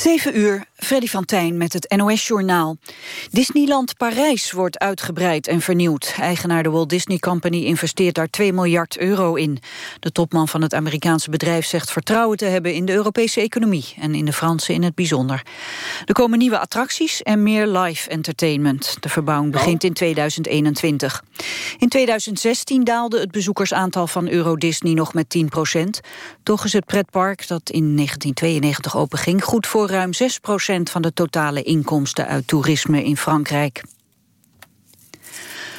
7 uur, Freddy van Tijn met het NOS-journaal. Disneyland Parijs wordt uitgebreid en vernieuwd. Eigenaar de Walt Disney Company investeert daar 2 miljard euro in. De topman van het Amerikaanse bedrijf zegt vertrouwen te hebben... in de Europese economie en in de Franse in het bijzonder. Er komen nieuwe attracties en meer live entertainment. De verbouwing begint in 2021. In 2016 daalde het bezoekersaantal van Euro Disney nog met 10 procent. Toch is het pretpark dat in 1992 openging... goed voor ruim 6 procent van de totale inkomsten uit toerisme in Frankrijk.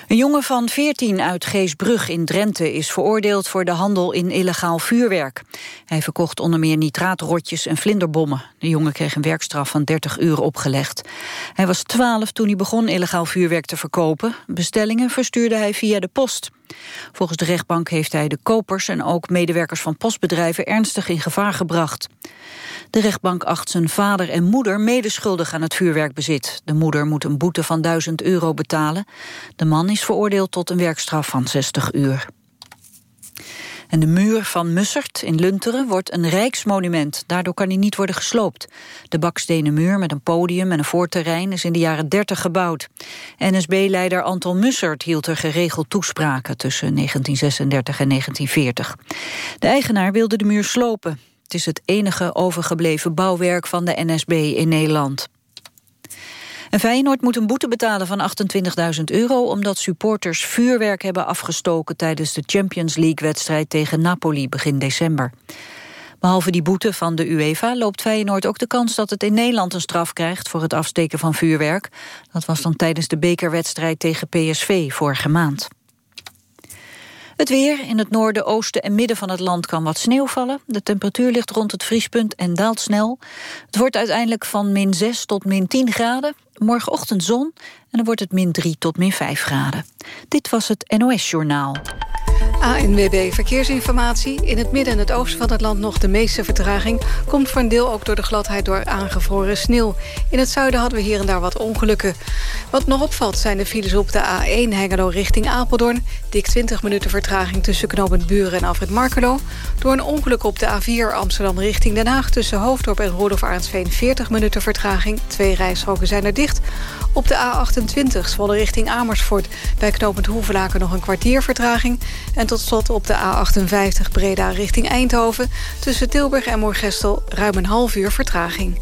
Een jongen van 14 uit Geesbrug in Drenthe is veroordeeld voor de handel in illegaal vuurwerk. Hij verkocht onder meer nitraatrotjes en vlinderbommen. De jongen kreeg een werkstraf van 30 uur opgelegd. Hij was 12 toen hij begon illegaal vuurwerk te verkopen. Bestellingen verstuurde hij via de post. Volgens de rechtbank heeft hij de kopers en ook medewerkers van postbedrijven ernstig in gevaar gebracht. De rechtbank acht zijn vader en moeder medeschuldig aan het vuurwerkbezit. De moeder moet een boete van 1000 euro betalen. De man is veroordeeld tot een werkstraf van 60 uur. En de muur van Mussert in Lunteren wordt een rijksmonument. Daardoor kan hij niet worden gesloopt. De bakstenen muur met een podium en een voorterrein is in de jaren 30 gebouwd. NSB-leider Anton Mussert hield er geregeld toespraken tussen 1936 en 1940. De eigenaar wilde de muur slopen. Het is het enige overgebleven bouwwerk van de NSB in Nederland. En Feyenoord moet een boete betalen van 28.000 euro... omdat supporters vuurwerk hebben afgestoken... tijdens de Champions League-wedstrijd tegen Napoli begin december. Behalve die boete van de UEFA loopt Feyenoord ook de kans dat het in Nederland een straf krijgt voor het afsteken van vuurwerk. Dat was dan tijdens de bekerwedstrijd tegen PSV vorige maand. Het weer. In het noorden, oosten en midden van het land kan wat sneeuw vallen. De temperatuur ligt rond het vriespunt en daalt snel. Het wordt uiteindelijk van min 6 tot min 10 graden. Morgenochtend zon en dan wordt het min 3 tot min 5 graden. Dit was het NOS Journaal. ANWB Verkeersinformatie. In het midden en het oosten van het land nog de meeste vertraging... komt voor een deel ook door de gladheid door aangevroren sneeuw. In het zuiden hadden we hier en daar wat ongelukken. Wat nog opvalt zijn de files op de A1 Hengelo richting Apeldoorn. Dik 20 minuten vertraging tussen knooppunt Buren en Alfred Markelo. Door een ongeluk op de A4 Amsterdam richting Den Haag... tussen Hoofddorp en Roelof Arendsveen 40 minuten vertraging. Twee rijstroken zijn er dicht. Op de A28 Zwolle richting Amersfoort. Bij knooppunt Hoevelaken nog een kwartier vertraging. En tot slot op de A58 Breda richting Eindhoven. Tussen Tilburg en Moorgestel ruim een half uur vertraging.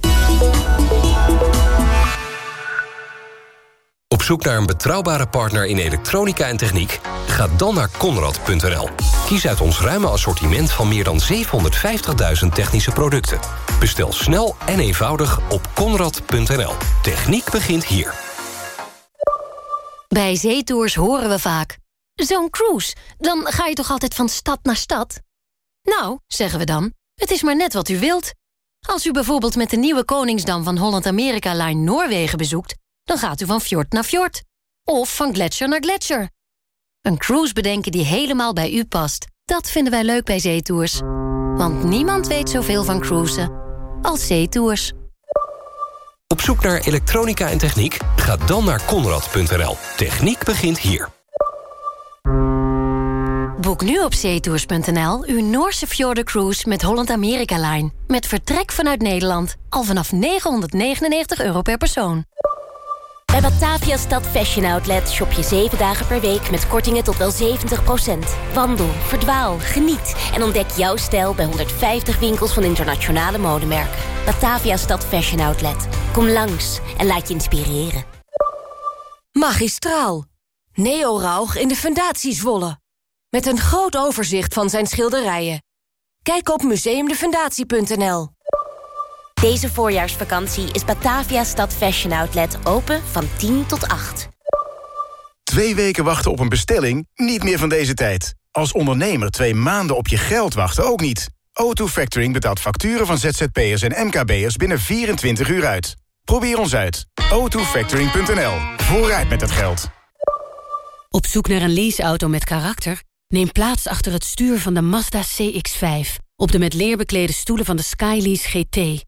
Op zoek naar een betrouwbare partner in elektronica en techniek? Ga dan naar Conrad.nl. Kies uit ons ruime assortiment van meer dan 750.000 technische producten. Bestel snel en eenvoudig op Conrad.nl. Techniek begint hier. Bij zeetours horen we vaak... Zo'n cruise, dan ga je toch altijd van stad naar stad? Nou, zeggen we dan, het is maar net wat u wilt. Als u bijvoorbeeld met de nieuwe Koningsdam van Holland-Amerika Line Noorwegen bezoekt... dan gaat u van fjord naar fjord. Of van gletsjer naar gletsjer. Een cruise bedenken die helemaal bij u past. Dat vinden wij leuk bij zeetours. Want niemand weet zoveel van cruisen als zeetours. Op zoek naar elektronica en techniek? Ga dan naar Conrad.nl. Techniek begint hier. Boek nu op zeetours.nl uw Noorse Cruise met Holland America Line. Met vertrek vanuit Nederland. Al vanaf 999 euro per persoon. Bij Batavia Stad Fashion Outlet shop je 7 dagen per week met kortingen tot wel 70%. Wandel, verdwaal, geniet en ontdek jouw stijl bij 150 winkels van internationale modemerken. Batavia Stad Fashion Outlet. Kom langs en laat je inspireren. Magistraal. Neo Rauch in de Fundatie Zwolle. Met een groot overzicht van zijn schilderijen. Kijk op museumdefundatie.nl. Deze voorjaarsvakantie is Batavia Stad Fashion Outlet open van 10 tot 8. Twee weken wachten op een bestelling? Niet meer van deze tijd. Als ondernemer twee maanden op je geld wachten ook niet. O2 Factoring betaalt facturen van ZZP'ers en MKB'ers binnen 24 uur uit. Probeer ons uit. o2factoring.nl. Vooruit met het geld. Op zoek naar een leaseauto met karakter? Neem plaats achter het stuur van de Mazda CX-5. Op de met leer beklede stoelen van de Skylease GT.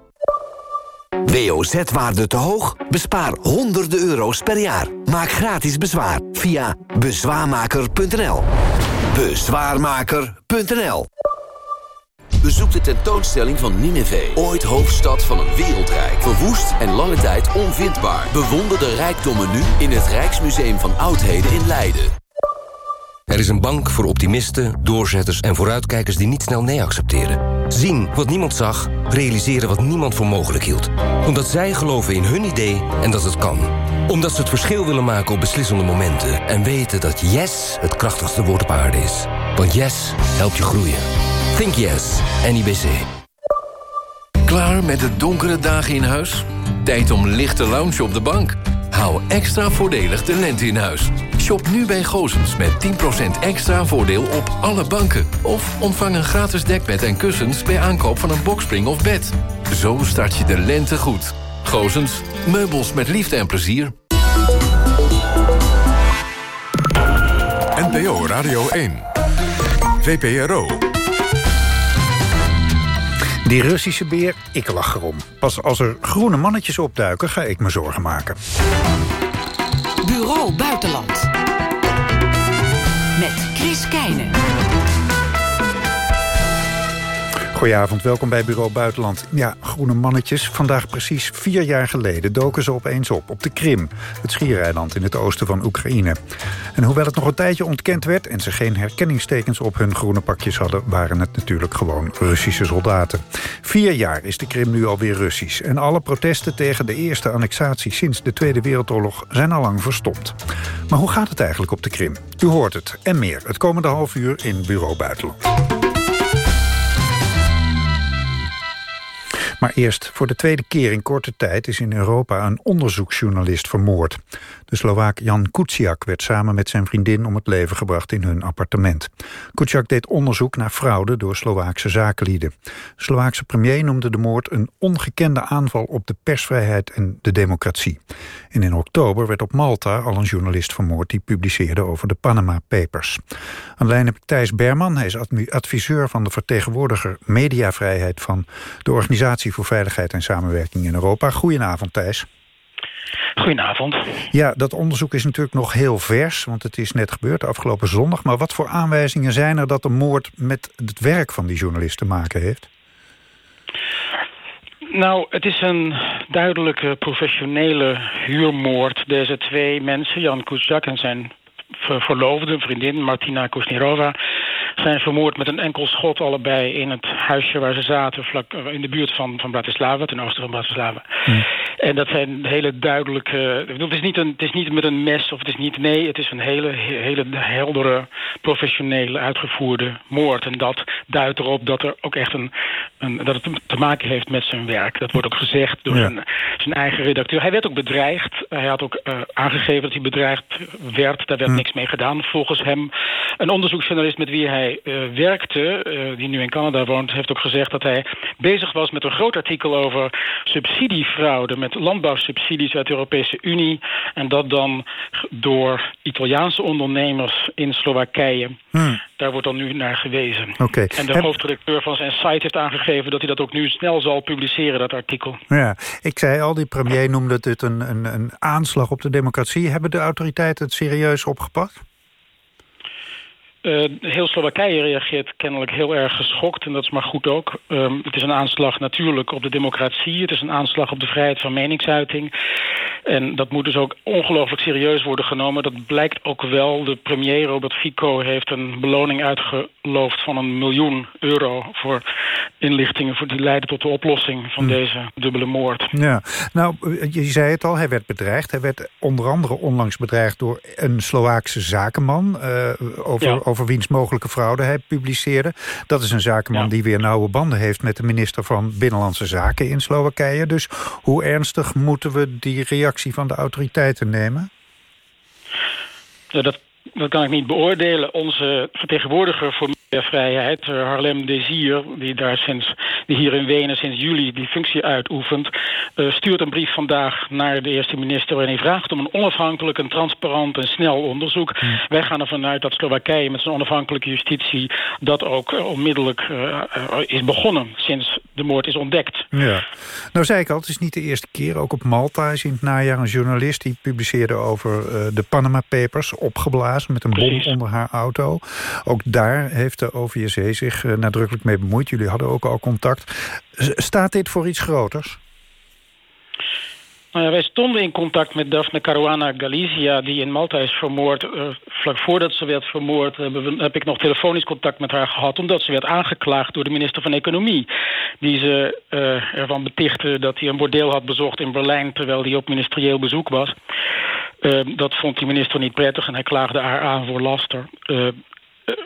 WOZ-waarde te hoog? Bespaar honderden euro's per jaar. Maak gratis bezwaar via bezwaarmaker.nl. Bezwaarmaker.nl Bezoek de tentoonstelling van Nineveh, ooit hoofdstad van een wereldrijk. Verwoest en lange tijd onvindbaar. Bewonder de rijkdommen nu in het Rijksmuseum van Oudheden in Leiden. Er is een bank voor optimisten, doorzetters en vooruitkijkers die niet snel nee accepteren. Zien wat niemand zag, realiseren wat niemand voor mogelijk hield. Omdat zij geloven in hun idee en dat het kan. Omdat ze het verschil willen maken op beslissende momenten. En weten dat yes het krachtigste woord op aarde is. Want yes helpt je groeien. Think yes, NIBC. Klaar met de donkere dagen in huis? Tijd om lichte lounge op de bank. Hou extra voordelig de in huis. Shop nu bij Gozens met 10% extra voordeel op alle banken. Of ontvang een gratis dekbed en kussens bij aankoop van een bokspring of bed. Zo start je de lente goed. Gozens, meubels met liefde en plezier. NPO Radio 1. VPRO. Die Russische beer, ik lach erom. Pas als er groene mannetjes opduiken, ga ik me zorgen maken. Bureau Buitenland. Met Chris Keijnen. Goedenavond, welkom bij Bureau Buitenland. Ja, groene mannetjes. Vandaag precies vier jaar geleden doken ze opeens op op de Krim. Het schiereiland in het oosten van Oekraïne. En hoewel het nog een tijdje ontkend werd... en ze geen herkenningstekens op hun groene pakjes hadden... waren het natuurlijk gewoon Russische soldaten. Vier jaar is de Krim nu alweer Russisch. En alle protesten tegen de eerste annexatie sinds de Tweede Wereldoorlog... zijn al lang verstopt. Maar hoe gaat het eigenlijk op de Krim? U hoort het en meer het komende half uur in Bureau Buitenland. Maar eerst, voor de tweede keer in korte tijd is in Europa een onderzoeksjournalist vermoord. De Slovaak Jan Kuciak werd samen met zijn vriendin om het leven gebracht in hun appartement. Kuciak deed onderzoek naar fraude door Slovaakse zakenlieden. De Slovaakse premier noemde de moord een ongekende aanval op de persvrijheid en de democratie. En in oktober werd op Malta al een journalist vermoord die publiceerde over de Panama Papers. Aan heb Thijs Berman, hij is adviseur van de vertegenwoordiger mediavrijheid van de Organisatie voor Veiligheid en Samenwerking in Europa. Goedenavond Thijs. Goedenavond. Ja, dat onderzoek is natuurlijk nog heel vers, want het is net gebeurd afgelopen zondag. Maar wat voor aanwijzingen zijn er dat de moord met het werk van die journalist te maken heeft? Nou, het is een duidelijke professionele huurmoord. Deze twee mensen, Jan Kuzak en zijn verloofde vriendin Martina Kusnirova zijn vermoord met een enkel schot allebei in het huisje waar ze zaten, vlak eh, in de buurt van, van Bratislava, ten oosten van Bratislava. En dat zijn hele duidelijke. Het is, niet een, het is niet met een mes of het is niet. Nee, het is een hele, hele heldere, professionele, uitgevoerde moord. En dat duidt erop dat er ook echt een, een dat het te maken heeft met zijn werk. Dat wordt ook gezegd door zijn, zijn eigen redacteur. Hij werd ook bedreigd. Hij had ook uh, aangegeven dat hij bedreigd werd. Daar werd. Niks mee gedaan. Volgens hem een onderzoeksjournalist met wie hij uh, werkte, uh, die nu in Canada woont, heeft ook gezegd dat hij bezig was met een groot artikel over subsidiefraude met landbouwsubsidies uit de Europese Unie. En dat dan door Italiaanse ondernemers in Slowakije. Hmm. Daar wordt dan nu naar gewezen. Okay. En de hoofdredacteur van zijn site heeft aangegeven dat hij dat ook nu snel zal publiceren, dat artikel. Ja, ik zei al, die premier noemde dit een, een, een aanslag op de democratie. Hebben de autoriteiten het serieus opgepakt? Uh, heel Slowakije reageert kennelijk heel erg geschokt en dat is maar goed ook. Um, het is een aanslag natuurlijk op de democratie. Het is een aanslag op de vrijheid van meningsuiting. En dat moet dus ook ongelooflijk serieus worden genomen. Dat blijkt ook wel. De premier Robert Fico heeft een beloning uitgeloofd van een miljoen euro voor inlichtingen voor die leiden tot de oplossing van hm. deze dubbele moord. Ja, nou, je zei het al, hij werd bedreigd. Hij werd onder andere onlangs bedreigd door een Slovaakse zakenman uh, over over wiens mogelijke fraude hij publiceerde. Dat is een zakenman die weer nauwe banden heeft... met de minister van Binnenlandse Zaken in Slowakije. Dus hoe ernstig moeten we die reactie van de autoriteiten nemen? Ja, dat, dat kan ik niet beoordelen. Onze vertegenwoordiger voor vrijheid, Harlem Desir, die, daar sinds, die hier in Wenen sinds juli die functie uitoefent, uh, stuurt een brief vandaag naar de eerste minister en hij vraagt om een onafhankelijk en transparant en snel onderzoek. Hmm. Wij gaan ervan uit dat Slowakije met zijn onafhankelijke justitie dat ook uh, onmiddellijk is begonnen sinds de moord is ontdekt. Ja. Nou zei ik al, het is niet de eerste keer. Ook op Malta is in het najaar een journalist die publiceerde over de Panama Papers, opgeblazen met een Precies. bom onder haar auto. Ook daar heeft de OVSE zich nadrukkelijk mee bemoeid. Jullie hadden ook al contact. Staat dit voor iets groters? Nou wij stonden in contact met Daphne Caruana Galizia... die in Malta is vermoord. Uh, vlak voordat ze werd vermoord heb ik nog telefonisch contact met haar gehad... omdat ze werd aangeklaagd door de minister van Economie. Die ze uh, ervan betichtte dat hij een bordeel had bezocht in Berlijn... terwijl hij op ministerieel bezoek was. Dat vond die minister niet prettig en hij klaagde haar aan voor laster.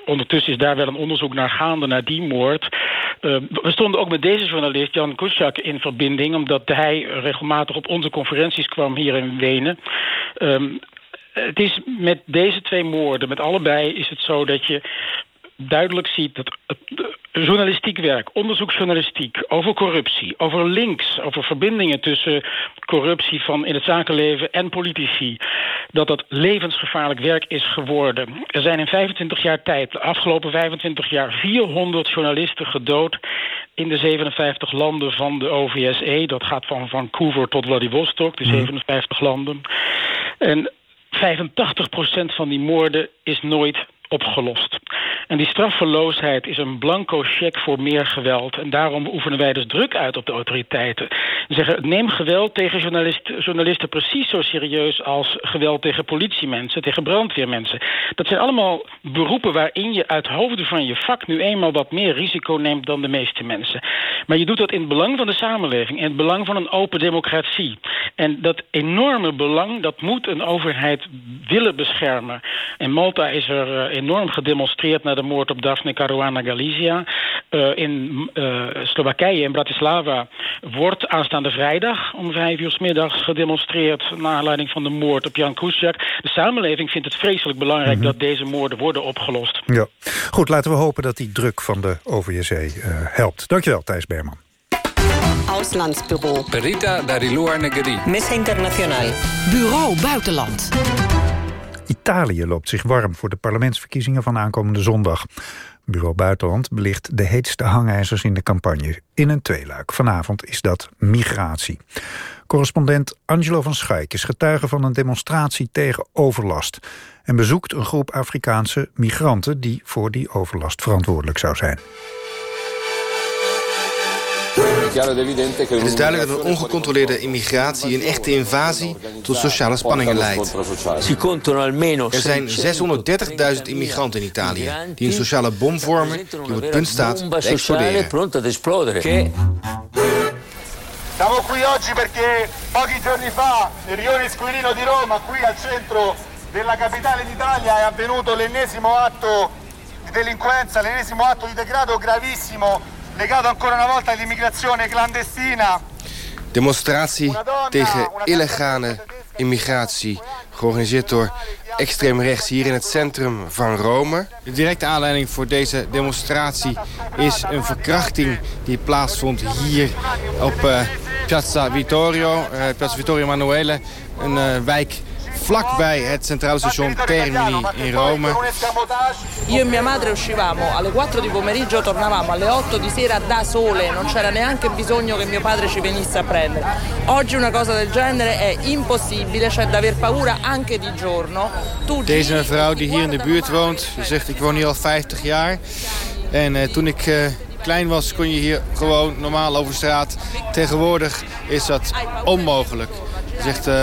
Ondertussen is daar wel een onderzoek naar gaande, naar die moord... Uh, we stonden ook met deze journalist, Jan Kuschak, in verbinding... omdat hij regelmatig op onze conferenties kwam hier in Wenen. Um, het is met deze twee moorden, met allebei, is het zo dat je duidelijk ziet dat het journalistiek werk, onderzoeksjournalistiek... over corruptie, over links, over verbindingen tussen corruptie van in het zakenleven en politici... dat dat levensgevaarlijk werk is geworden. Er zijn in 25 jaar tijd, de afgelopen 25 jaar... 400 journalisten gedood in de 57 landen van de OVSE. Dat gaat van Vancouver tot Vladivostok, de 57 mhm. landen. En 85% van die moorden is nooit opgelost. En die straffeloosheid is een blanco cheque voor meer geweld. En daarom oefenen wij dus druk uit op de autoriteiten. We zeggen, neem geweld tegen journalist, journalisten precies zo serieus... als geweld tegen politiemensen, tegen brandweermensen. Dat zijn allemaal beroepen waarin je uit hoofden van je vak... nu eenmaal wat meer risico neemt dan de meeste mensen. Maar je doet dat in het belang van de samenleving... in het belang van een open democratie. En dat enorme belang, dat moet een overheid willen beschermen. In Malta is er eh, enorm gedemonstreerd... naar de moord op Daphne Caruana Galizia. Uh, in uh, Slowakije, in Bratislava, wordt aanstaande vrijdag om vijf uur s middags gedemonstreerd naar aanleiding van de moord op Jan Kuciak. De samenleving vindt het vreselijk belangrijk mhm. dat deze moorden worden opgelost. Ja. Goed, laten we hopen dat die druk van de OVSE uh, helpt. Dankjewel, Thijs Berman. Auslandsbureau. Perita Darilua Negeri. Mesa Internacional. Bureau Buitenland. Italië loopt zich warm voor de parlementsverkiezingen van aankomende zondag. Bureau Buitenland belicht de heetste hangijzers in de campagne. In een tweeluik. Vanavond is dat migratie. Correspondent Angelo van Schaik is getuige van een demonstratie tegen overlast... en bezoekt een groep Afrikaanse migranten... die voor die overlast verantwoordelijk zou zijn. Het is duidelijk dat een ongecontroleerde immigratie een echte invasie tot sociale spanningen leidt. Er zijn 630.000 immigranten in Italië die een sociale bom vormen die op het punt staat te exploderen. Siamo qui oggi perché pochi giorni fa nel rione Squilino di Roma, qui al centro della capitale d'Italia, è avvenuto l'ennesimo atto di delinquenza, l'ennesimo atto di degrado gravissimo legato ancora una volta all'immigrazione clandestina. Demonstratie tegen illegale immigratie, georganiseerd door extreem rechts hier in het centrum van Rome. De directe aanleiding voor deze demonstratie is een verkrachting die plaatsvond hier op uh, Piazza Vittorio, uh, Piazza Vittorio Emanuele, een uh, wijk vlakbij het centrale station Termini in Rome. Io e mia madre uscivamo alle 4 di pomeriggio, tornavamo alle 8 di sera da sole, non c'era neanche bisogno che mio padre ci venisse a prendere. Oggi una cosa del genere è impossibile, c'è da aver paura anche di giorno. Tu Deze mevrouw die hier in de buurt woont, zegt ik woon hier al 50 jaar. En uh, toen ik uh, klein was kon je hier gewoon normaal over straat. Tegenwoordig is dat onmogelijk. Zegt, uh,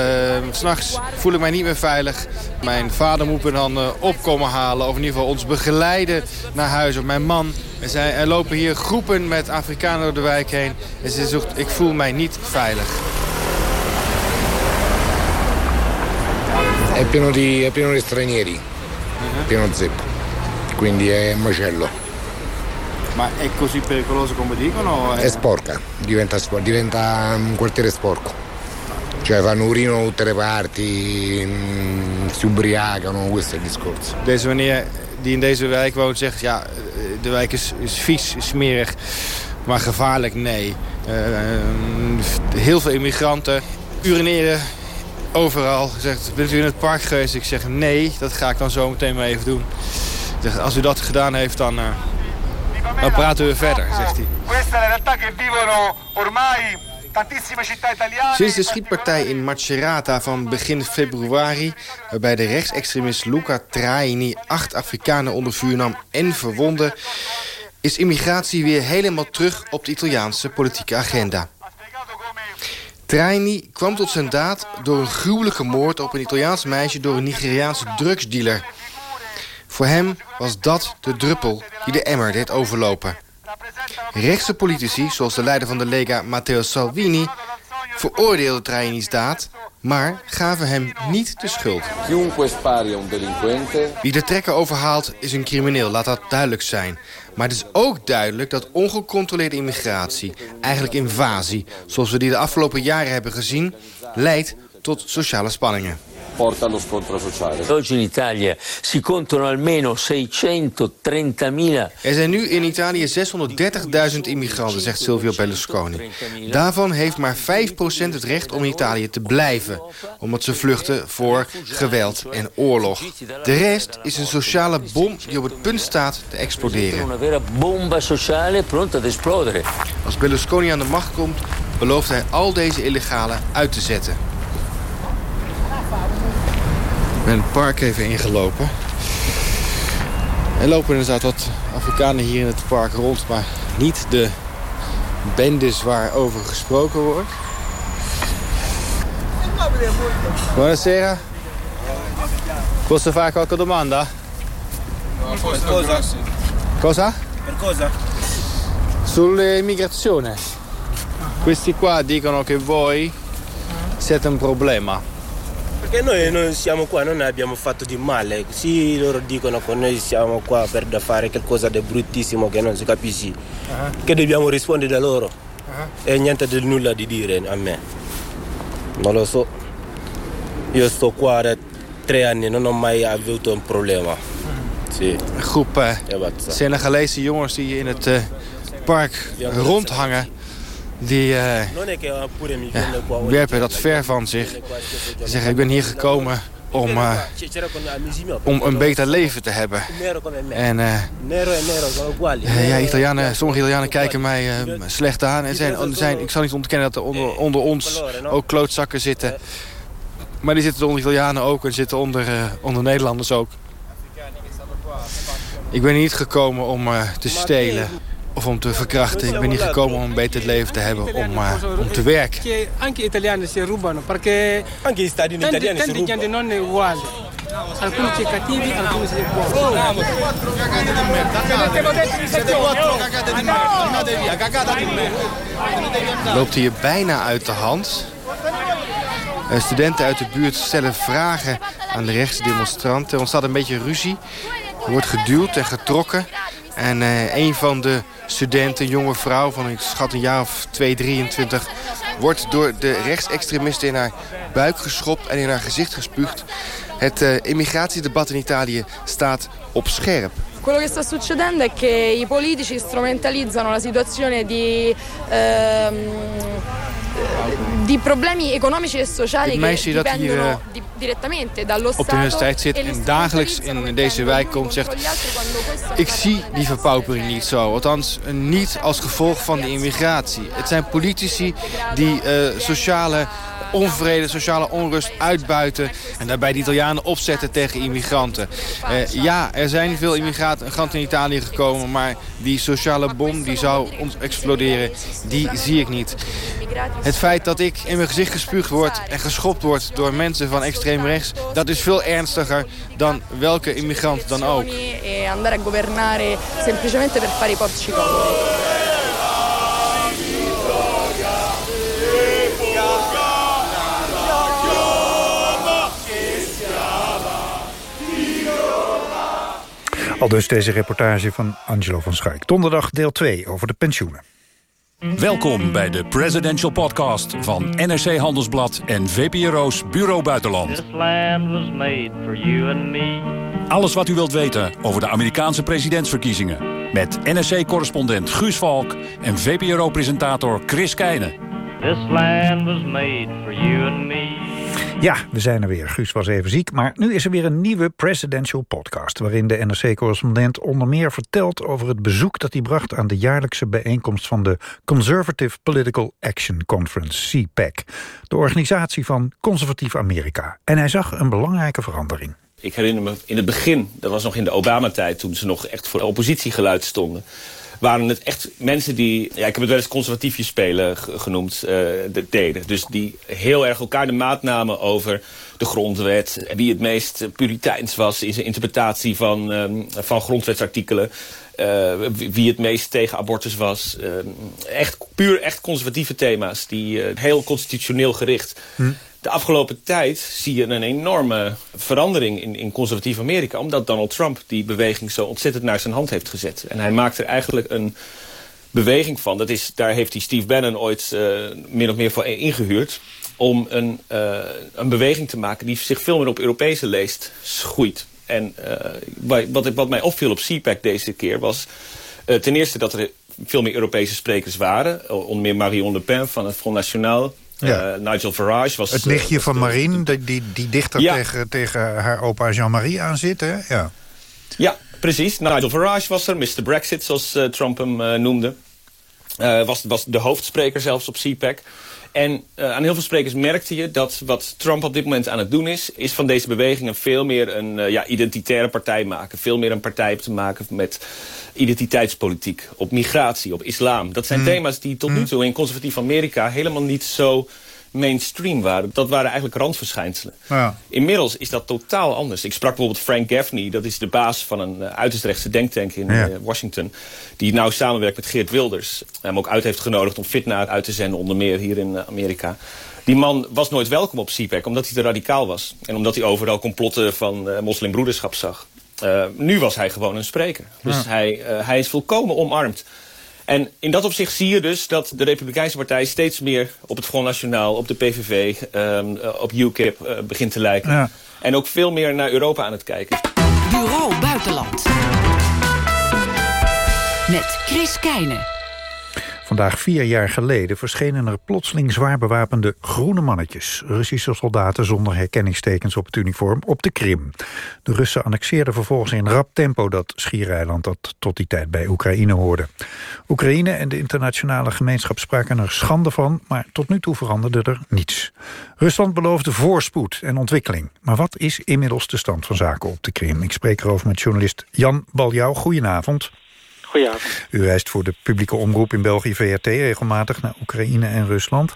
s'nachts voel ik mij niet meer veilig. Mijn vader moet me dan uh, opkomen halen. Of in ieder geval ons begeleiden naar huis. Of mijn man. En zij, er lopen hier groepen met Afrikanen door de wijk heen. En ze zegt, ik voel mij niet veilig. È pieno di, è pieno di stranieri, uh-huh. pieno zeppo, quindi è un macello. Ma è così pericoloso come dicono? È, è sporca, diventa, diventa un quartiere sporco. Cioè fanno urino da tutte le parti, mm, si ubriacano, questo è il discorso. Deze meneer die in deze wijk woont zegt, ja, de wijk is, is vies, is smerig, maar gevaarlijk, nee. Uh, heel veel immigranten urineren overal. Zegt, bent u in het park geweest? Ik zeg, nee, dat ga ik dan zo meteen maar even doen. Zeg, als u dat gedaan heeft, dan, uh, dan praten we verder, zegt hij. Sinds de schietpartij in Macerata van begin februari... waarbij de rechtsextremist Luca Traini acht Afrikanen onder vuur nam en verwonde... is immigratie weer helemaal terug op de Italiaanse politieke agenda. Traini kwam tot zijn daad door een gruwelijke moord op een Italiaans meisje... door een Nigeriaanse drugsdealer. Voor hem was dat de druppel die de emmer deed overlopen. Rechtse politici, zoals de leider van de Lega Matteo Salvini... veroordeelden Traini's daad, maar gaven hem niet de schuld. Wie de trekker overhaalt is een crimineel, laat dat duidelijk zijn. Maar het is ook duidelijk dat ongecontroleerde immigratie, eigenlijk invasie... zoals we die de afgelopen jaren hebben gezien, leidt tot sociale spanningen porta allo scontro sociale. Oggi in Italia si contano almeno 630.000. Er zijn nu in Italië 630.000 immigranten, zegt Silvio Berlusconi. Daarvan heeft maar 5% het recht om in Italië te blijven, omdat ze vluchten voor geweld en oorlog. De rest is een sociale bom die op het punt staat te exploderen. Una vera bomba sociale pronta ad esplodere. Als Berlusconi aan de macht komt, belooft hij al deze illegalen uit te zetten. Ik ben het park even ingelopen. Er lopen inderdaad wat Afrikanen hier in het park rond, maar niet de bendes waarover gesproken wordt. Buonasera. Posso fare qualche domanda? Cosa? Cosa? Per cosa? Sull'immigrazione. Questi qua dicono che voi siete un problema. Perché noi non siamo qua, non abbiamo fatto di male. Sì, loro dicono che noi siamo qua per fare qualcosa di bruttissimo che non si capisce. Uh-huh. Che dobbiamo rispondere da loro. Uh-huh. E niente di nulla di dire a me. Non lo so. Io sto qua da tre anni, non ho mai avuto un problema. Sì. Een groep uh, Senegalese jongens die in het uh, park rondhangen die ja, werpen dat ver van zich. Ze zeggen, ik ben hier gekomen om, uh, om een beter leven te hebben. En uh, ja, Italianen, sommige Italianen kijken mij slecht aan. En zijn, zijn, ik zal niet ontkennen dat er onder, onder ons ook klootzakken zitten. Maar die zitten onder Italianen ook en zitten onder, onder Nederlanders ook. Ik ben niet gekomen om te stelen of om te verkrachten. Ik ben niet gekomen om een beter leven te hebben, om, uh, om te werken. Anche italiani si rubano, perché anche gli stadi italiani si rubano. gente non è uguale. Alcuni sono cattivi, alcuni sono buoni. Siete quattro cagate di merda, andate via, cagata di merda. Loopt hier bijna uit de hand. Studenten uit de buurt stellen vragen aan de rechtse demonstranten. Er ontstaat een beetje ruzie. Er wordt geduwd en getrokken. En uh, een van de studenten, een jonge vrouw van ik schat een jaar of 2, 23... wordt door de rechtsextremisten in haar buik geschopt en in haar gezicht gespuugd. Het uh, immigratiedebat in Italië staat op scherp. Quello che sta succedendo è che i politici strumentalizzano la situazione di... Ehm, die problemi economici e sociali che dipendono hier, direttamente dallo op de universiteit zit en dagelijks in deze wijk komt, zegt... ik zie die verpaupering niet zo. Althans, niet als gevolg van de immigratie. Het zijn politici die uh, sociale onvrede, sociale onrust uitbuiten... en daarbij de Italianen opzetten tegen immigranten. Uh, ja, er zijn veel immigranten in Italië gekomen... maar die sociale bom die zou ons exploderen, die zie ik niet. Het feit dat ik in mijn gezicht gespuugd word en geschopt word... door mensen van extreem rechts, dat is veel ernstiger dan welke immigrant dan ook. E andare a governare semplicemente per fare i porci comodi. Al dus deze reportage van Angelo van Schaik. Donderdag deel 2 over de pensioenen. Welkom bij de Presidential Podcast van NRC Handelsblad en VPRO's Bureau Buitenland. Alles wat u wilt weten over de Amerikaanse presidentsverkiezingen Met NSC-correspondent Guus Valk en VPRO-presentator Chris Keijnen. This land was made for you and me. Ja, we zijn er weer. Guus was even ziek, maar nu is er weer een nieuwe presidential podcast... waarin de NRC-correspondent onder meer vertelt over het bezoek dat hij bracht... aan de jaarlijkse bijeenkomst van de Conservative Political Action Conference, CPAC. De organisatie van conservatief Amerika. En hij zag een belangrijke verandering. Ik herinner me in het begin, dat was nog in de Obama-tijd... toen ze nog echt voor oppositiegeluid stonden waren het echt mensen die, ja, ik heb het wel eens conservatiefjes spelen genoemd, uh, deden. Dus die heel erg elkaar de maat namen over de grondwet. Wie het meest puriteins was in zijn interpretatie van, um, van grondwetsartikelen. Uh, wie het meest tegen abortus was. Uh, echt puur echt conservatieve thema's. Die uh, heel constitutioneel gericht. Hm de afgelopen tijd zie je een enorme verandering in, in conservatief Amerika. Omdat Donald Trump die beweging zo ontzettend naar zijn hand heeft gezet. En hij maakt er eigenlijk een beweging van. Dat is, daar heeft hij Steve Bannon ooit uh, min of meer voor ingehuurd. Om een, uh, een beweging te maken die zich veel meer op Europese leest schoeit. En uh, wat, wat mij opviel op CPAC deze keer was... ten eerste dat er veel meer Europese sprekers waren. Onder meer Marion Le Pen van het Front National. Ja. Uh, Nigel Farage was... Het nichtje van Marine, die, die, die dichter ja. tegen, tegen haar opa Jean-Marie aan zit, hè? Ja. ja, precies. Nigel Farage was er, Mr. Brexit, zoals uh, Trump hem noemde. was, was de hoofdspreker zelfs op CPAC. En aan heel veel sprekers merkte je dat wat Trump op dit moment aan het doen is... is van deze bewegingen veel meer een ja, identitaire partij maken. Veel meer een partij te maken met identiteitspolitiek, op migratie, op islam. Dat zijn mm. thema's die tot nu Mm. toe in conservatief Amerika helemaal niet zo mainstream waren. Dat waren eigenlijk randverschijnselen. Ja. Inmiddels is dat totaal anders. Ik sprak bijvoorbeeld Frank Gaffney, dat is de baas van een uh, uiterst rechtse denktank in Ja. uh, Washington. Die nou samenwerkt met Geert Wilders. Hem ook uit heeft genodigd om Fitna uit te zenden, onder meer hier in uh, Amerika. Die man was nooit welkom op CPAC, omdat hij te radicaal was. En omdat hij overal complotten van moslimbroederschap zag. Uh, nu was hij gewoon een spreker. Dus Ja. hij, uh, hij is volkomen omarmd. En in dat opzicht zie je dus dat de Republikeinse Partij steeds meer op het Front Nationaal, op de PVV, um, uh, op UKIP uh, begint te lijken. Ja. En ook veel meer naar Europa aan het kijken. Bureau Buitenland. Met Chris Keijnen. Vandaag vier jaar geleden verschenen er plotseling zwaar bewapende groene mannetjes. Russische soldaten zonder herkenningstekens op het uniform op de Krim. De Russen annexeerden vervolgens in rap tempo dat schiereiland dat tot die tijd bij Oekraïne hoorde. Oekraïne en de internationale gemeenschap spraken er schande van, maar tot nu toe veranderde er niets. Rusland beloofde voorspoed en ontwikkeling. Maar wat is inmiddels de stand van zaken op de Krim? Ik spreek erover met journalist Jan Baljouw. Goedenavond. U reist voor de publieke omroep in België VRT regelmatig naar Oekraïne en Rusland.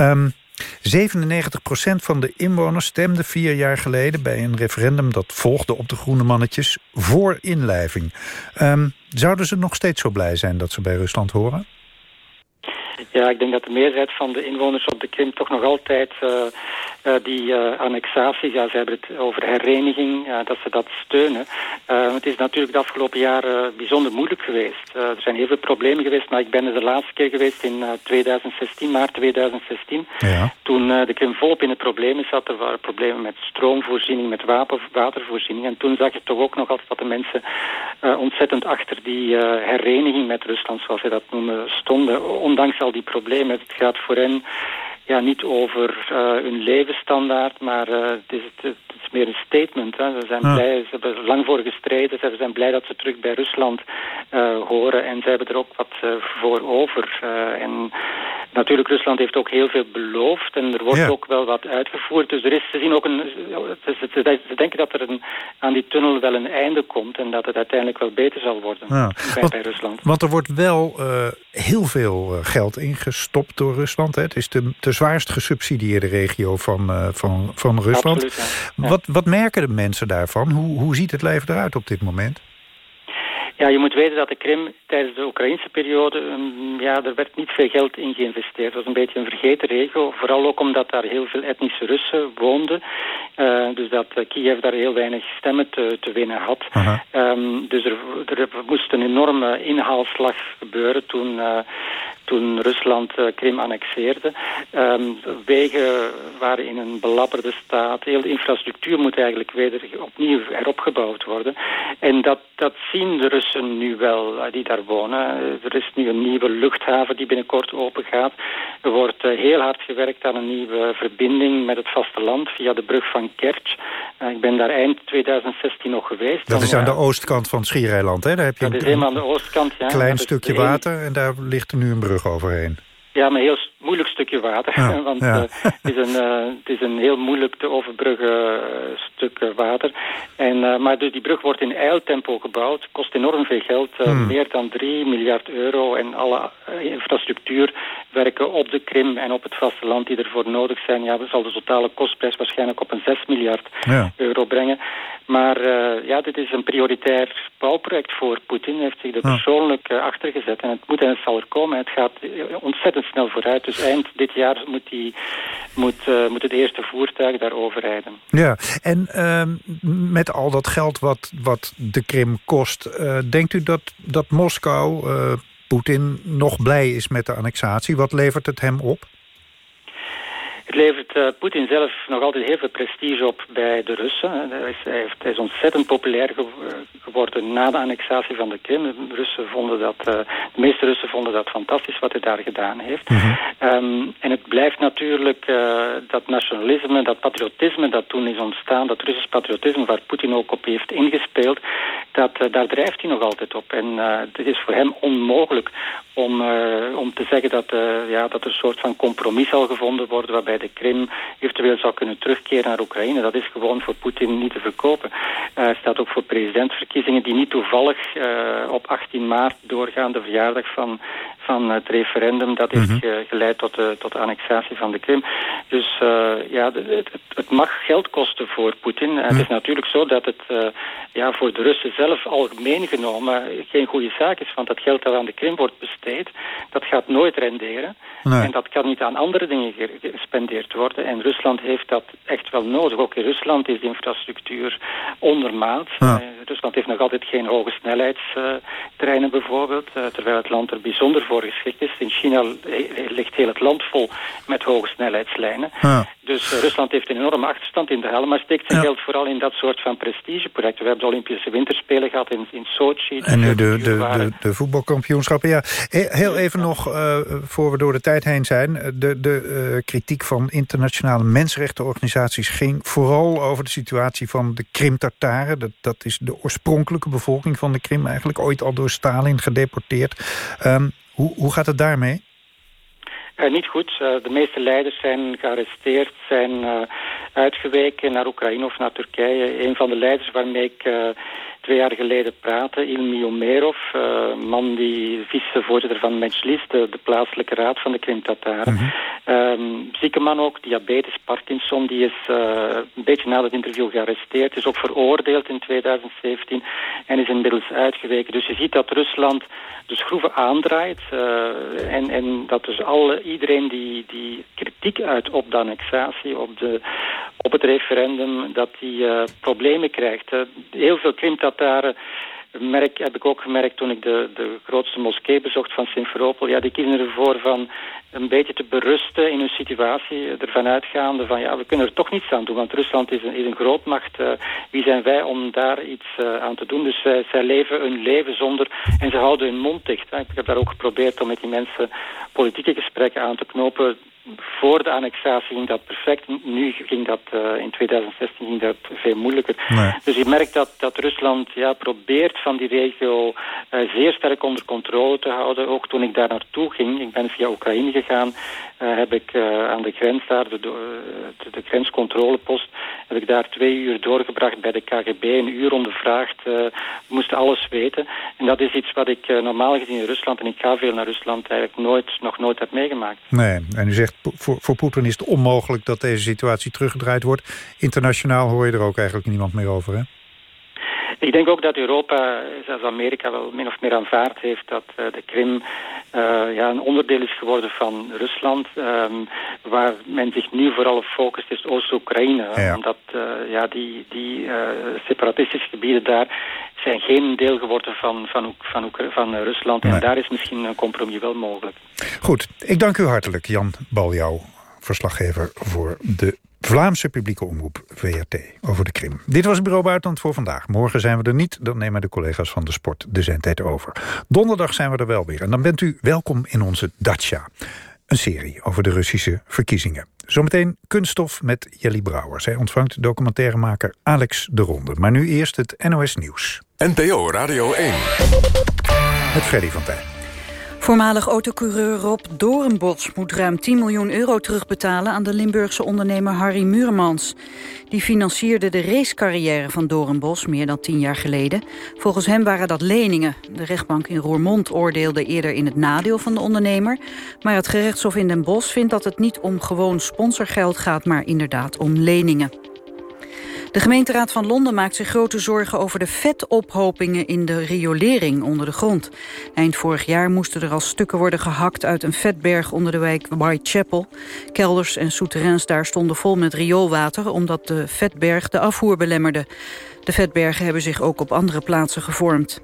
Um, 97% van de inwoners stemde vier jaar geleden bij een referendum dat volgde op de groene mannetjes voor inlijving. Um, zouden ze nog steeds zo blij zijn dat ze bij Rusland horen? Ja, ik denk dat de meerderheid van de inwoners op de Krim toch nog altijd uh, uh, die uh, annexatie, ja, ze hebben het over hereniging, dat ze dat steunen. het is natuurlijk de afgelopen jaren bijzonder moeilijk geweest. er zijn heel veel problemen geweest, maar ik ben er de laatste keer geweest in 2016, maart 2016. Ja. Toen de Krim volop in de problemen zat, er waren problemen met stroomvoorziening, met wapen, watervoorziening. En toen zag je toch ook nog altijd dat de mensen ontzettend achter die hereniging met Rusland, zoals ze dat noemen, stonden. Ondanks al die problemen. Het gaat voor hen ja, niet over uh, hun levensstandaard, maar uh, het, is, het, is, meer een statement. Hè. Ze zijn Ja. blij, ze hebben er lang voor gestreden, ze zijn blij dat ze terug bij Rusland uh, horen en ze hebben er ook wat voor over. en natuurlijk, Rusland heeft ook heel veel beloofd en er wordt Ja. ook wel wat uitgevoerd. Dus er is, ze, zien ook een, ze, denken dat er een, aan die tunnel wel een einde komt en dat het uiteindelijk wel beter zal worden Ja. bij, Want- bij Rusland. Want er wordt wel heel veel geld ingestopt door Rusland. Hè? Het is de, de zwaarst gesubsidieerde regio van, uh, van, van Rusland. Absoluut, ja. Ja. Wat, wat merken de mensen daarvan? Hoe, hoe ziet het leven eruit op dit moment? Ja, je moet weten dat de Krim tijdens de Oekraïnse periode, um, ja, er werd niet veel geld in geïnvesteerd. Het was een beetje een vergeten regio, vooral ook omdat daar heel veel etnische Russen woonden. Uh, dus dat uh, Kiev daar heel weinig stemmen te, te winnen had. Um, dus er, er moest een enorme inhaalslag gebeuren toen... Uh, toen Rusland uh, Krim annexeerde. Um, wegen waren in een belabberde staat. Heel de infrastructuur moet eigenlijk weer opnieuw eropgebouwd worden. En dat, dat zien de Russen nu wel, uh, die daar wonen. er is nu een nieuwe luchthaven die binnenkort open gaat. Er wordt heel hard gewerkt aan een nieuwe verbinding met het vasteland via de brug van Kerch. ik ben daar eind 2016 nog geweest. Dat is aan de oostkant van Schiereiland, hè? Daar heb je dat is helemaal aan de oostkant, ja. klein stukje water en daar ligt er nu een brug overheen. Ja, maar heel moeilijk stukje water. Ja, want ja. Uh, het, is een, uh, het is een heel moeilijk te overbruggen uh, stuk water. En, maar dus die brug wordt in eiltempo gebouwd. Kost enorm veel geld. Hmm. Meer dan 3 miljard euro. En alle infrastructuurwerken op de Krim en op het vasteland die ervoor nodig zijn... Ja, zal de totale kostprijs waarschijnlijk op een 6 miljard ja. euro brengen. Maar ja, dit is een prioritair bouwproject voor Poetin. Hij heeft zich er persoonlijk achter gezet. En het moet en het zal er komen. Het gaat ontzettend snel vooruit. Dus eind dit jaar moet, die, moet, uh, moet het eerste voertuig daarover rijden. Ja, en uh, met al dat geld wat, wat de Krim kost... Uh, denkt u dat, dat Moskou, uh, Poetin, nog blij is met de annexatie? Wat levert het hem op? Het levert uh, Poetin zelf nog altijd heel veel prestige op bij de Russen. Hij is, hij, heeft, hij is ontzettend populair ge geworden na de annexatie van de Krim. De, Russen vonden dat, uh, de meeste Russen vonden dat fantastisch wat hij daar gedaan heeft. Mhm. Mm -hmm. um, en het blijft natuurlijk uh, dat nationalisme, dat patriotisme dat toen is ontstaan, dat Russisch patriotisme waar Poetin ook op heeft ingespeeld, dat, daar drijft hij nog altijd op. En het is voor hem onmogelijk om, om te zeggen dat, ja, dat er een soort van compromis zal gevonden worden waarbij de Krim eventueel zou kunnen terugkeren naar Oekraïne. Dat is gewoon voor Poetin niet te verkopen. Uh, staat ook voor presidentsverkiezingen die niet toevallig uh, op 18 maart doorgaan, de verjaardag van, van het referendum. Dat heeft mm -hmm. geleid tot de, tot de annexatie van de Krim. Dus uh, ja, het, het, het, mag geld kosten voor Poetin. Mm -hmm. Het is natuurlijk zo dat het ja, voor de Russen zelf algemeen genomen geen goede zaak is. Want dat geld dat aan de Krim wordt besteed, dat gaat nooit renderen. Nee. En dat kan niet aan andere dingen gespendeerd worden. En Rusland heeft dat echt wel nodig. Ook in Rusland is de infrastructuur ondermaat. Ja. Uh, Rusland heeft nog altijd geen hoge snelheidstreinen bijvoorbeeld. Uh, terwijl het land er bijzonder voor geschikt is. In China ligt heel het land vol met hoge snelheidslijnen. Ja. Dus uh, Rusland heeft een enorme achterstand in de hel. Maar steekt zijn Ja. geld vooral in dat soort van prestigeprojecten. We hebben de Olympische Winterspelen gehad in, in Sochi. En nu de, de, de, de voetbalkampioenschappen. Ja, He- heel even nog, uh, voor we door de tijd heen zijn. De, de uh, kritiek van internationale mensenrechtenorganisaties... ging vooral over de situatie van de Krim-Tartaren. Dat, dat is de oorspronkelijke bevolking van de Krim... eigenlijk ooit al door Stalin gedeporteerd. Um, hoe, hoe gaat het daarmee? Uh, niet goed. Uh, de meeste leiders zijn gearresteerd, zijn uh, uitgeweken naar Oekraïne of naar Turkije. Een van de leiders waarmee ik twee jaar geleden praatte, Ilmi Omerov, man die vicevoorzitter van Mejlis, de, de plaatselijke raad van de Krim-Tataren. Mhm. Um, zieke man ook, diabetes, Parkinson, die is een beetje na dat interview gearresteerd, is ook veroordeeld in 2017 en is inmiddels uitgeweken. Dus je ziet dat Rusland de schroeven aandraait uh, en, en dat dus alle, iedereen die, die kritiek uit op de annexatie, op, de, op het referendum, dat die uh, problemen krijgt. Heel veel Krim-Tataren merk, heb ik ook gemerkt toen ik de, de grootste moskee bezocht van Simferopol. Ja, die kiezen ervoor van een beetje te berusten in hun situatie, ervan uitgaande van ja, we kunnen er toch niets aan doen, want Rusland is een, is een grootmacht. Uh, wie zijn wij om daar iets uh, aan te doen? Dus zij, zij leven hun leven zonder en ze houden hun mond dicht. Ik heb daar ook geprobeerd om met die mensen politieke gesprekken aan te knopen. Voor de annexatie ging dat perfect. Nu ging dat uh, in 2016 ging dat veel moeilijker. Nee. Dus je merkt dat, dat Rusland ja, probeert van die regio uh, zeer sterk onder controle te houden. Ook toen ik daar naartoe ging, ik ben via Oekraïne gegaan, uh, heb ik aan de grens daar, de, de, de, grenscontrolepost, heb ik daar twee uur doorgebracht bij de KGB, een uur ondervraagd. we moesten alles weten. En dat is iets wat ik normaal gezien in Rusland, en ik ga veel naar Rusland, eigenlijk nooit, nog nooit heb meegemaakt. Nee, en u zegt voor, voor Poetin is het onmogelijk dat deze situatie teruggedraaid wordt. Internationaal hoor je er ook eigenlijk niemand meer over, hè? Ik denk ook dat Europa, zoals Amerika wel min of meer aanvaard heeft, dat uh, de Krim uh, ja, een onderdeel is geworden van Rusland. Um, waar men zich nu vooral focust is Oost-Oekraïne. Ja. Omdat uh, ja, die, die separatistische gebieden daar zijn geen deel geworden van, van, van, van Rusland. Nee. En daar is misschien een compromis wel mogelijk. Goed, ik dank u hartelijk, Jan Baljouw, verslaggever voor de Vlaamse publieke omroep VRT over de Krim. Dit was het Bureau Buitenland voor vandaag. Morgen zijn we er niet, dan nemen de collega's van de sport de zendtijd over. Donderdag zijn we er wel weer en dan bent u welkom in onze Dacia. Een serie over de Russische verkiezingen. Zometeen kunststof met Jelly Brouwer. Zij ontvangt documentairemaker Alex de Ronde. Maar nu eerst het NOS Nieuws. NPO Radio 1. Met Freddy van Tijn. Voormalig autocoureur Rob Doornbos moet ruim 10 miljoen euro terugbetalen aan de Limburgse ondernemer Harry Muurmans. Die financierde de racecarrière van Doornbos meer dan 10 jaar geleden. Volgens hem waren dat leningen. De rechtbank in Roermond oordeelde eerder in het nadeel van de ondernemer. Maar het gerechtshof in Den Bosch vindt dat het niet om gewoon sponsorgeld gaat, maar inderdaad om leningen. De gemeenteraad van Londen maakt zich grote zorgen over de vetophopingen in de riolering onder de grond. Eind vorig jaar moesten er al stukken worden gehakt uit een vetberg onder de wijk Whitechapel. Kelders en souterrains daar stonden vol met rioolwater omdat de vetberg de afvoer belemmerde. De vetbergen hebben zich ook op andere plaatsen gevormd.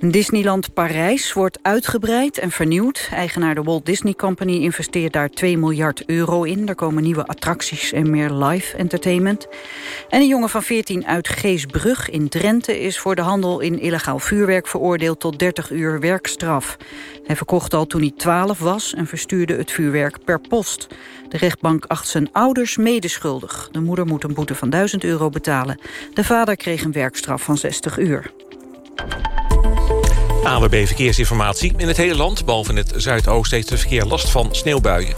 Disneyland Parijs wordt uitgebreid en vernieuwd. Eigenaar de Walt Disney Company investeert daar 2 miljard euro in. Er komen nieuwe attracties en meer live entertainment. En een jongen van 14 uit Geesbrug in Drenthe... is voor de handel in illegaal vuurwerk veroordeeld tot 30 uur werkstraf. Hij verkocht al toen hij 12 was en verstuurde het vuurwerk per post. De rechtbank acht zijn ouders medeschuldig. De moeder moet een boete van 1000 euro betalen. De vader kreeg een werkstraf van 60 uur. ANWB Verkeersinformatie. In het hele land, behalve in het zuidoosten... heeft het verkeer last van sneeuwbuien.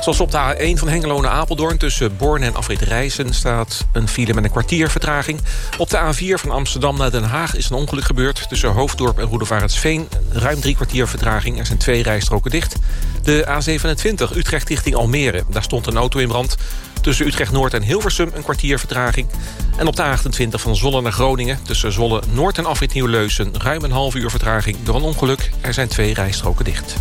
Zoals op de A1 van Hengelo naar Apeldoorn... tussen Born en Afrit Rijssen staat een file met een kwartier vertraging. Op de A4 van Amsterdam naar Den Haag is een ongeluk gebeurd... tussen Hoofddorp en Roedevaartsveen. Ruim drie kwartier vertraging. Er zijn twee rijstroken dicht. De A27 Utrecht richting Almere. Daar stond een auto in brand. Tussen Utrecht-Noord en Hilversum een kwartier vertraging. En op de A28 van Zwolle naar Groningen... tussen Zwolle-Noord en Afrit Nieuw-Leusen... ruim een half uur vertraging door een ongeluk. Er zijn twee rijstroken dicht.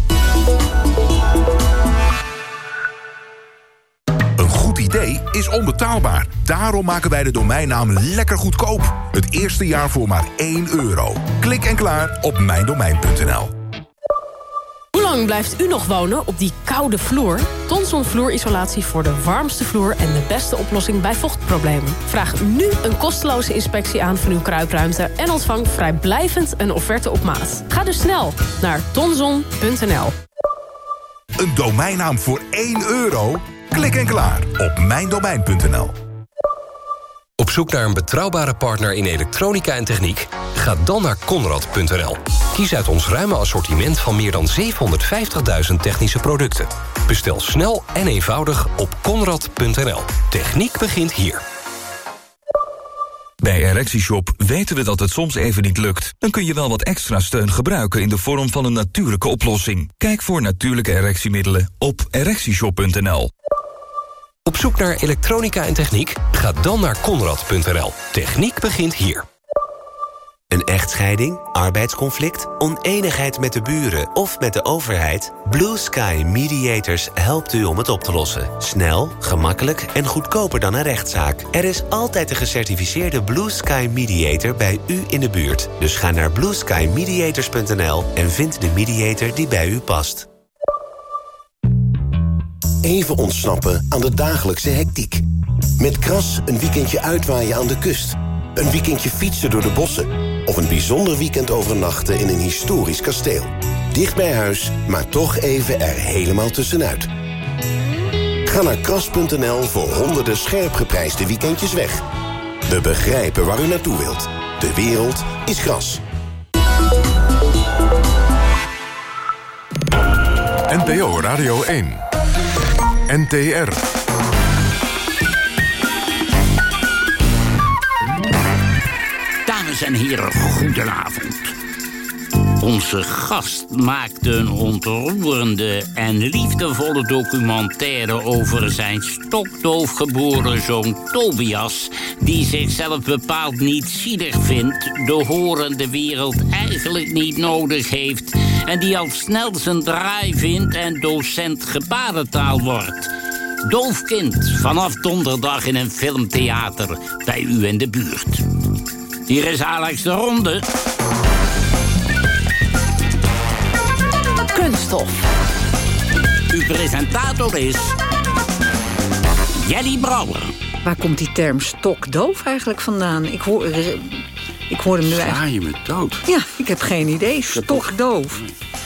Een goed idee is onbetaalbaar. Daarom maken wij de domeinnaam lekker goedkoop. Het eerste jaar voor maar 1 euro. Klik en klaar op mijndomein.nl. Lang blijft u nog wonen op die koude vloer? Tonson vloerisolatie voor de warmste vloer en de beste oplossing bij vochtproblemen. Vraag nu een kosteloze inspectie aan van uw kruipruimte... en ontvang vrijblijvend een offerte op maat. Ga dus snel naar tonson.nl. Een domeinnaam voor 1 euro? Klik en klaar op mijndomein.nl. Op zoek naar een betrouwbare partner in elektronica en techniek? Ga dan naar Conrad.nl. Kies uit ons ruime assortiment van meer dan 750.000 technische producten. Bestel snel en eenvoudig op Conrad.nl. Techniek begint hier. Bij ErectieShop weten we dat het soms even niet lukt. Dan kun je wel wat extra steun gebruiken in de vorm van een natuurlijke oplossing. Kijk voor natuurlijke erectiemiddelen op ErectieShop.nl. Op zoek naar elektronica en techniek? Ga dan naar Conrad.nl. Techniek begint hier. Een echtscheiding, arbeidsconflict, oneenigheid met de buren of met de overheid? Blue Sky Mediators helpt u om het op te lossen. Snel, gemakkelijk en goedkoper dan een rechtszaak. Er is altijd een gecertificeerde Blue Sky Mediator bij u in de buurt. Dus ga naar blueskymediators.nl en vind de mediator die bij u past. Even ontsnappen aan de dagelijkse hectiek. Met Kras een weekendje uitwaaien aan de kust. Een weekendje fietsen door de bossen. Of een bijzonder weekend overnachten in een historisch kasteel. Dicht bij huis, maar toch even er helemaal tussenuit. Ga naar kras.nl voor honderden scherp geprijsde weekendjes weg. We begrijpen waar u naartoe wilt. De wereld is gras. NPO Radio 1. NTR. Dames en heren, goedenavond. Onze gast maakte een ontroerende en liefdevolle documentaire over zijn stokdoof geboren zoon Tobias, die zichzelf bepaald niet zielig vindt, de horende wereld eigenlijk niet nodig heeft en die al snel zijn draai vindt en docent gebarentaal wordt. Doofkind, vanaf donderdag in een filmtheater bij u in de buurt. Hier is Alex de Ronde. Kunststof. Uw presentator is Jelly Brouwer. Waar komt die term stokdoof eigenlijk vandaan? Ik hoor, eh, ik hoor hem nu Sla eigenlijk... je me dood. Ja, ik heb geen idee. Stokdoof.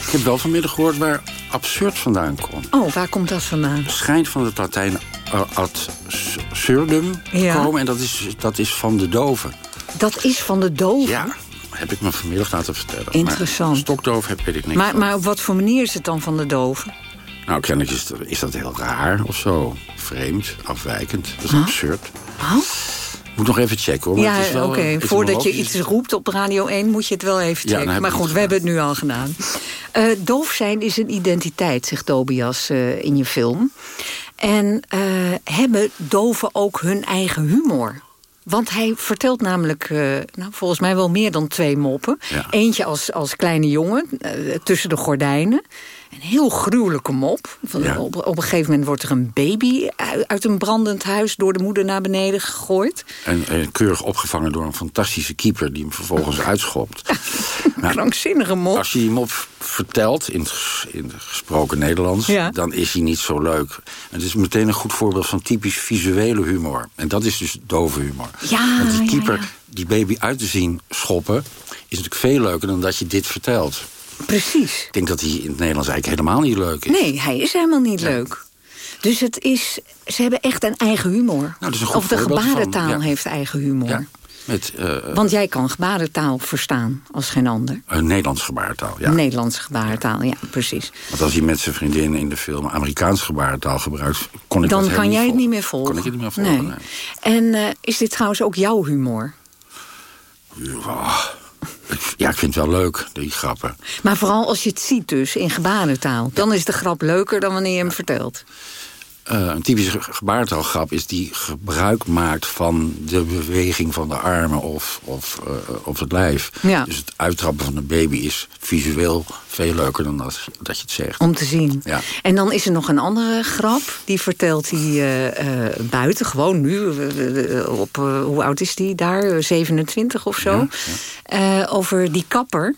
Ik heb wel vanmiddag gehoord waar absurd vandaan komt. Oh, waar komt dat vandaan? schijnt van het Latijn uh, ad surdum Ja. komen. En dat is, dat is van de doven. Dat is van de doof. Ja, heb ik me vanmiddag laten vertellen. Interessant. Maar stokdoof heb, weet ik niks Maar, van. maar op wat voor manier is het dan van de doven? Nou, kennelijk is, is dat heel raar of zo. Vreemd, afwijkend. Dat is Huh? absurd. Moet nog even checken hoor. Ja, oké. eh, Voordat je iets roept op Radio 1 moet je het wel even Ja, checken. heb maar goed, we hebben het nu al gedaan. Eh, doof zijn is een identiteit, zegt Tobias eh, in je film. En hebben doven ook hun eigen humor? Want hij vertelt namelijk, eh, nou, volgens mij wel meer dan twee moppen. Eentje als, als kleine jongen, eh, tussen de gordijnen. Een heel gruwelijke mop. Van, op, op een gegeven moment wordt er een baby uit, uit een brandend huis... door de moeder naar beneden gegooid. En, en keurig opgevangen door een fantastische keeper... die hem vervolgens uitschopt. Maar Krankzinnige mop. Als je die mop vertelt in, in gesproken Nederlands... Ja. dan is hij niet zo leuk. Het is meteen een goed voorbeeld van typisch visuele humor. En dat is dus dove humor. Ja, Want die keeper die baby uit te zien schoppen... is natuurlijk veel leuker dan dat je dit vertelt. Precies. Ik denk dat hij in het Nederlands eigenlijk helemaal niet leuk is. Nee, hij is helemaal niet leuk. Dus het is, ze hebben echt een eigen humor. Nou, een of de van, gebarentaal ja. heeft eigen humor. Ja, met eh, Want jij kan gebarentaal verstaan als geen ander. een Nederlands gebaartaal. Ja. Nederlandse gebarentaal, ja, precies. Want als hij met zijn vriendin in de film Amerikaans gebarentaal gebruikt... kon ik Dan dat kan jij het niet meer volgen. Kon ik het niet meer volgen, Nee. En eh, is dit trouwens ook jouw humor? Ja, ja, ik vind het wel leuk, die grappen. Maar vooral als je het ziet dus in gebarentaal. Dan is de grap leuker dan wanneer je hem vertelt. Eh, een typische ge- gebaartaalgrap is die gebruik maakt van de beweging van de armen of, of, eh, of het lijf. Ja. Dus het uittrappen van een baby is visueel veel leuker dan dat, dat je het zegt. Om te zien. Ja. En dan is er nog een andere grap. Die vertelt hij eh, buiten, gewoon nu. op, hoe oud is die daar? Eh, 27 of zo. Over die kapper.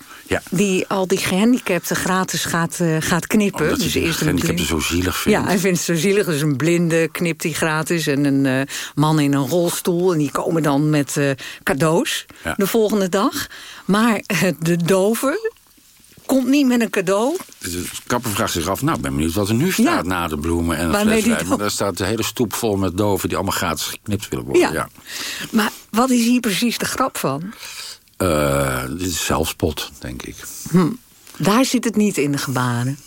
Die al die gehandicapten gratis gaat, gaat knippen. Omdat hij dus eerst een gehandicapten zo zielig vindt. Ja, hij vindt het zo zielig. Dus een blinde knipt hij gratis. En een eh, man in een rolstoel. En die komen dan met eh, cadeaus Ja. de volgende dag. Maar eh, de dove komt niet met een cadeau. De kapper vraagt zich af, nou, ik ben benieuwd wat er nu staat na de bloemen en die dan- Maar daar staat de hele stoep vol met doven die allemaal gratis geknipt willen worden. Ja. Ja. Maar wat is hier precies de grap van? Eh, dit is zelfspot, denk ik. Hm. Daar zit het niet in de gebaren.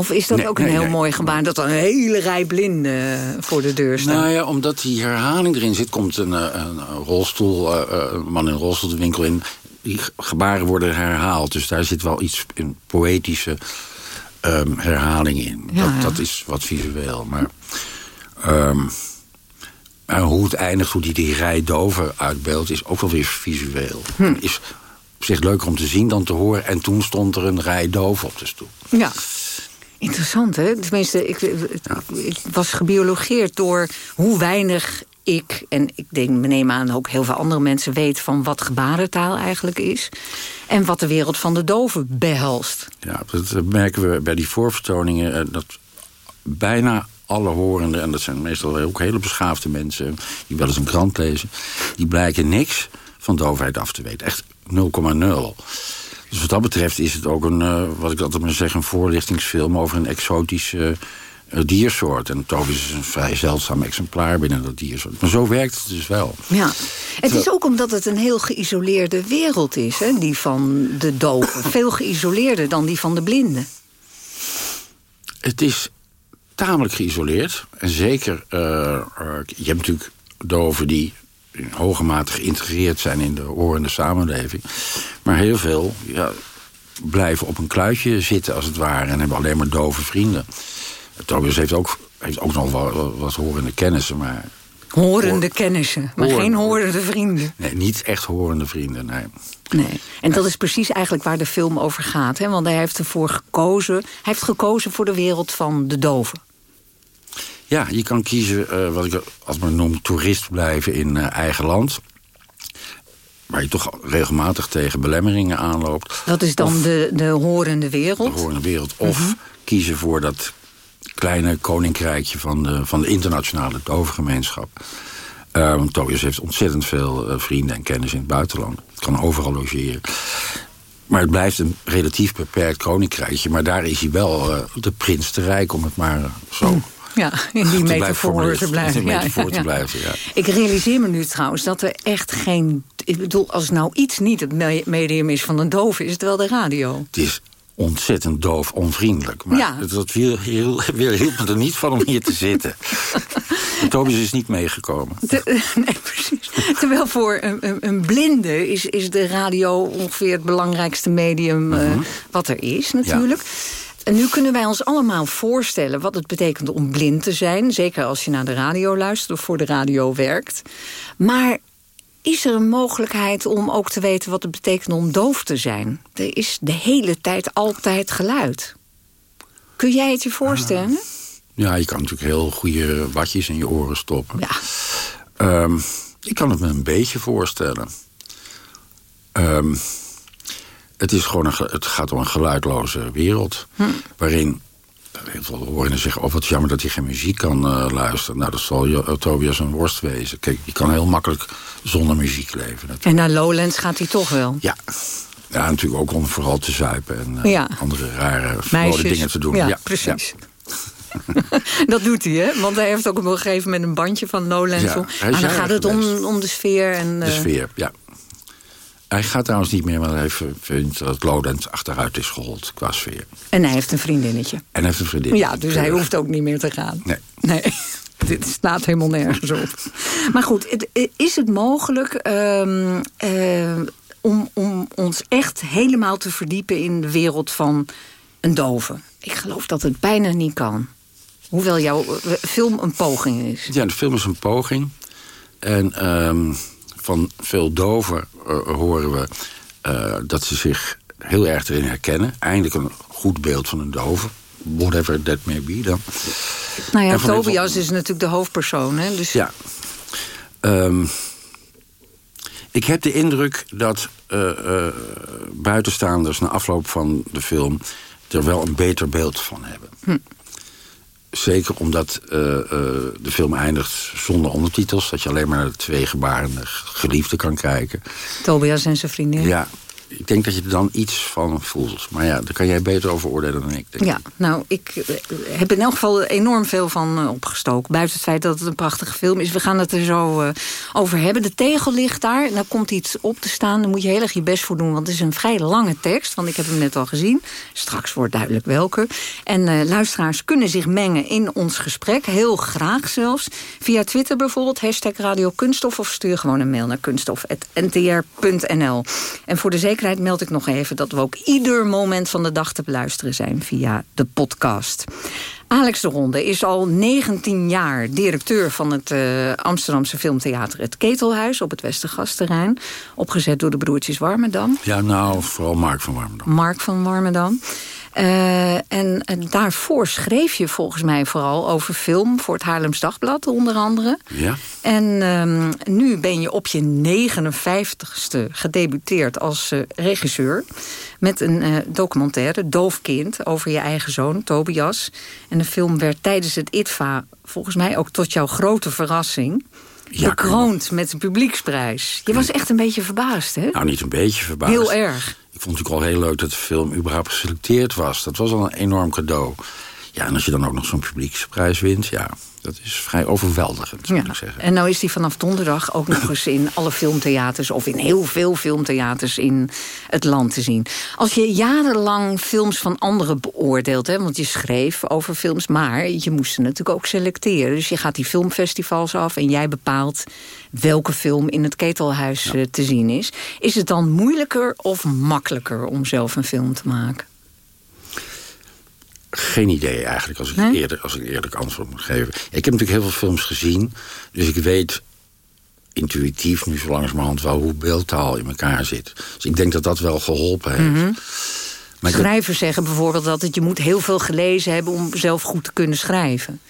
Of is dat Nee, ook een nee, heel nee. mooi gebaar... dat er een hele rij blinden eh, voor de deur staan? Nou ja, omdat die herhaling erin zit, komt een, eh, een, rolstoel, eh, een man in een rolstoel de winkel in. Die gebaren worden herhaald. Dus daar zit wel iets in poëtische ehm, herhaling in. Ja, dat, ja. dat is wat visueel. Maar, ehm, maar hoe het eindigt, hoe die die rij doven uitbeeldt, is ook wel weer visueel. Hm. Is op zich leuker om te zien dan te horen. En toen stond er een rij doven op de stoep. Ja. Interessant, hè? Tenminste, ik, was gebiologeerd door hoe weinig ik... en ik denk, me neem aan ook heel veel andere mensen weten... van wat gebarentaal eigenlijk is. En wat de wereld van de doven behelst. Ja, dat merken we bij die voorvertoningen. eh, Dat bijna alle horenden, en dat zijn meestal ook hele beschaafde mensen... die wel eens een krant lezen... die blijken niks van doofheid af te weten. Echt 0,0. Dus wat dat betreft is het ook een, eh, wat ik altijd maar zeg... een voorlichtingsfilm over een exotische eh, diersoort. En Tovis is een vrij zeldzaam exemplaar binnen dat diersoort. Maar zo werkt het dus wel. Ja, het is ook omdat het een heel geïsoleerde wereld is, hè, die van de doven. Veel geïsoleerder dan die van de blinden. Het is tamelijk geïsoleerd. En zeker, eh, je hebt natuurlijk doven die in hoge mate geïntegreerd zijn in de horende samenleving. Maar heel veel ja, blijven op een kluitje zitten, als het ware... en hebben alleen maar dove vrienden. Tobias heeft ook, heeft ook nog wel wat horende kennissen, maar... Horende kennissen, maar geen horende vrienden. Nee, niet echt horende vrienden, nee. Nee. En dat is precies eigenlijk waar de film over gaat. Hè? Want hij heeft ervoor gekozen. Hij heeft gekozen voor de wereld van de doven. Ja, je kan kiezen, eh, wat ik als men noem, toerist blijven in eh, eigen land. Waar je toch regelmatig tegen belemmeringen aanloopt. Dat is dan de, de horende wereld. de horende wereld. Of Mhm. kiezen voor dat kleine koninkrijkje van de, van de internationale dovengemeenschap. Eh, want Tobias heeft ontzettend veel eh, vrienden en kennis in het buitenland. Het kan overal logeren. Maar het blijft een relatief beperkt koninkrijkje. Maar daar is hij wel de prins te rijk, om het maar zo Ja, in die metafoor te blijven. Ja, te blijven, ja. Ik realiseer me nu trouwens dat er echt geen... Ik bedoel, als nou iets niet het me- medium is van een doof... is het wel de radio. Het is ontzettend doof, onvriendelijk. Maar Ja. het, dat weer, heel, weer hielp me er niet van om hier te zitten. En Tobias is niet meegekomen. Nee, precies. Terwijl voor een, een, een blinde is, is de radio ongeveer het belangrijkste medium eh, Mhm. wat er is natuurlijk. En nu kunnen wij ons allemaal voorstellen wat het betekent om blind te zijn. Zeker als je naar de radio luistert of voor de radio werkt. Maar is er een mogelijkheid om ook te weten wat het betekent om doof te zijn? Er is de hele tijd altijd geluid. Kun jij het je voorstellen? Ja, je kan natuurlijk heel goede watjes in je oren stoppen. Ja. Ehm, ik kan het me een beetje voorstellen. Ehm, het, is gewoon een, het gaat om een geluidloze wereld. Hm. Waarin heel veel horen zeggen... oh, wat jammer dat hij geen muziek kan eh, luisteren. Nou, dat zal Jo- Tobias een worst wezen. Kijk, je kan heel makkelijk zonder muziek leven. En naar Lowlands gaat hij toch wel? Ja. Ja, natuurlijk ook om vooral te zuipen en eh, Ja. andere rare verboden Meisjes. dingen te doen. Ja, precies. dat doet hij, hè? Want hij heeft ook op een gegeven moment een bandje van Lowlands. Ja, Maar dan gaat het om, om de sfeer. En, De eh, sfeer, ja. Hij gaat trouwens niet meer, want hij vindt dat Lowlands achteruit is gehold qua sfeer. En hij heeft een vriendinnetje. En hij heeft een vriendin. Ja, dus hij hoeft ook niet meer te gaan. Nee. Nee, dit slaat helemaal nergens op. Maar goed, het- is het mogelijk ehm, eh, om, om ons echt helemaal te verdiepen in de wereld van een dove? Ik geloof dat het bijna niet kan. Hoewel jouw eh, film een poging is. Ja, de film is een poging. En ehm, van veel doven eh, horen we eh, dat ze zich heel erg erin herkennen. Eindelijk een goed beeld van een dove. Whatever that may be dan. Nou ja, Tobias is natuurlijk de hoofdpersoon. Hè? Dus Ja. Ehm, ik heb de indruk dat eh, buitenstaanders na afloop van de film er wel een beter beeld van hebben. Hm. Zeker omdat eh, eh, de film eindigt zonder ondertitels. Dat je alleen maar naar de twee gebarende geliefden kan kijken. Tobias en zijn vriendin. Ja, ik denk dat je er dan iets van voelt. Maar ja, daar kan jij beter over oordelen dan ik. Denk Ja, nou, ik eh, heb in elk geval enorm veel van eh, opgestoken. Buiten het feit dat het een prachtige film is. We gaan het er zo eh, over hebben. De tegel ligt daar. En daar komt iets op te staan. Daar moet je heel erg je best voor doen. Want het is een vrij lange tekst. Want ik heb hem net al gezien. Straks wordt duidelijk welke. En luisteraars kunnen zich mengen in ons gesprek. Heel graag zelfs. Via Twitter bijvoorbeeld. Hashtag Radio Kunststof. Of stuur gewoon een mail naar kunststof.ntr.nl. En voor de zekerheid meld ik nog even dat we ook ieder moment van de dag te beluisteren zijn via de podcast. Alex de Ronde is al 19 jaar directeur van het eh, Amsterdamse filmtheater Het Ketelhuis op het Westergasterrein. Opgezet door de broertjes Warmerdam. Ja, nou, vooral Mark van Warmerdam. Mark van Warmerdam. Eh, en, en daarvoor schreef je volgens mij vooral over film voor het Haarlems Dagblad onder andere. Ja. En ehm, nu ben je op je 59ste gedebuteerd als eh, regisseur. Met een eh, documentaire, Doofkind, over je eigen zoon, Tobias. En de film werd tijdens het ITVA, volgens mij ook tot jouw grote verrassing... Ja, bekroond met de publieksprijs. Je was echt een beetje verbaasd, hè? Nou, niet een beetje verbaasd. Heel erg. Ik vond het natuurlijk al heel leuk dat de film überhaupt geselecteerd was. Dat was al een enorm cadeau. Ja, en als je dan ook nog zo'n publieksprijs wint, ja. Dat is vrij overweldigend, moet ik zeggen. En nou is die vanaf donderdag ook nog eens in alle filmtheaters... of in heel veel filmtheaters in het land te zien. Als je jarenlang films van anderen beoordeelt... Hè, want je schreef over films, maar je moest ze natuurlijk ook selecteren. Dus je gaat die filmfestivals af en jij bepaalt... welke film in het ketelhuis eh, te zien is. Is het dan moeilijker of makkelijker om zelf een film te maken? Geen idee eigenlijk, als ik, eerder, als ik eerlijk antwoord moet geven. Ik heb natuurlijk heel veel films gezien, dus ik weet intuïtief nu zo langzamerhand wel hoe beeldtaal in elkaar zit. Dus ik denk dat dat wel geholpen heeft. Mhm. Schrijvers zeggen bijvoorbeeld dat je moet heel veel gelezen hebben om zelf goed te kunnen schrijven.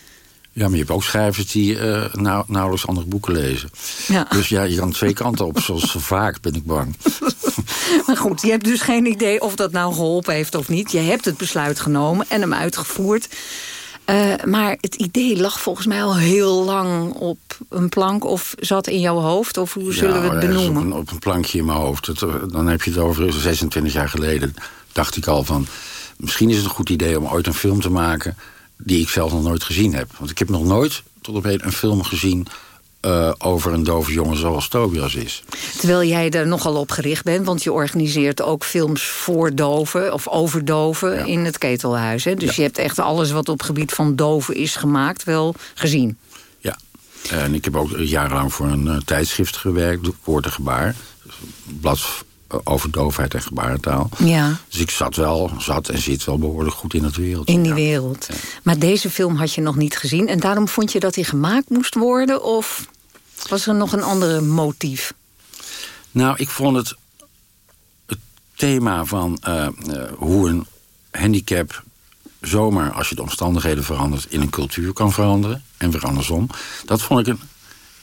Ja, maar je hebt ook schrijvers die uh, nou, nauwelijks andere boeken lezen. Ja. Dus ja, je kan twee kanten op, zoals vaak ben ik bang. maar goed, je hebt dus geen idee of dat nou geholpen heeft of niet. Je hebt het besluit genomen en hem uitgevoerd. Uh, maar het idee lag volgens mij al heel lang op een plank... of zat in jouw hoofd, of hoe zullen we het benoemen? Op een, op een plankje in mijn hoofd. Het, eh, dan heb je het over 26 jaar geleden. Dacht ik al van, misschien is het een goed idee om ooit een film te maken die ik zelf nog nooit gezien heb. Want ik heb nog nooit tot op heden een film gezien... Uh, over een dove jongen zoals Tobias is. Terwijl jij er nogal op gericht bent... want je organiseert ook films voor doven of over doven in het ketelhuis. Hè? Dus ja. je hebt echt alles wat op gebied van doven is gemaakt wel gezien. Ja, en ik heb ook jarenlang voor een uh, tijdschrift gewerkt... Woord en Gebaar. Blad over doofheid en gebarentaal. Ja. Dus ik zat wel, zat en zit wel behoorlijk goed in het wereld. In die wereld. Maar deze film had je nog niet gezien. En daarom vond je dat hij gemaakt moest worden? Of was er nog een andere motief? Nou, ik vond het, het thema van uh, uh, hoe een handicap zomaar, als je de omstandigheden verandert, in een cultuur kan veranderen. En weer andersom. Dat vond ik een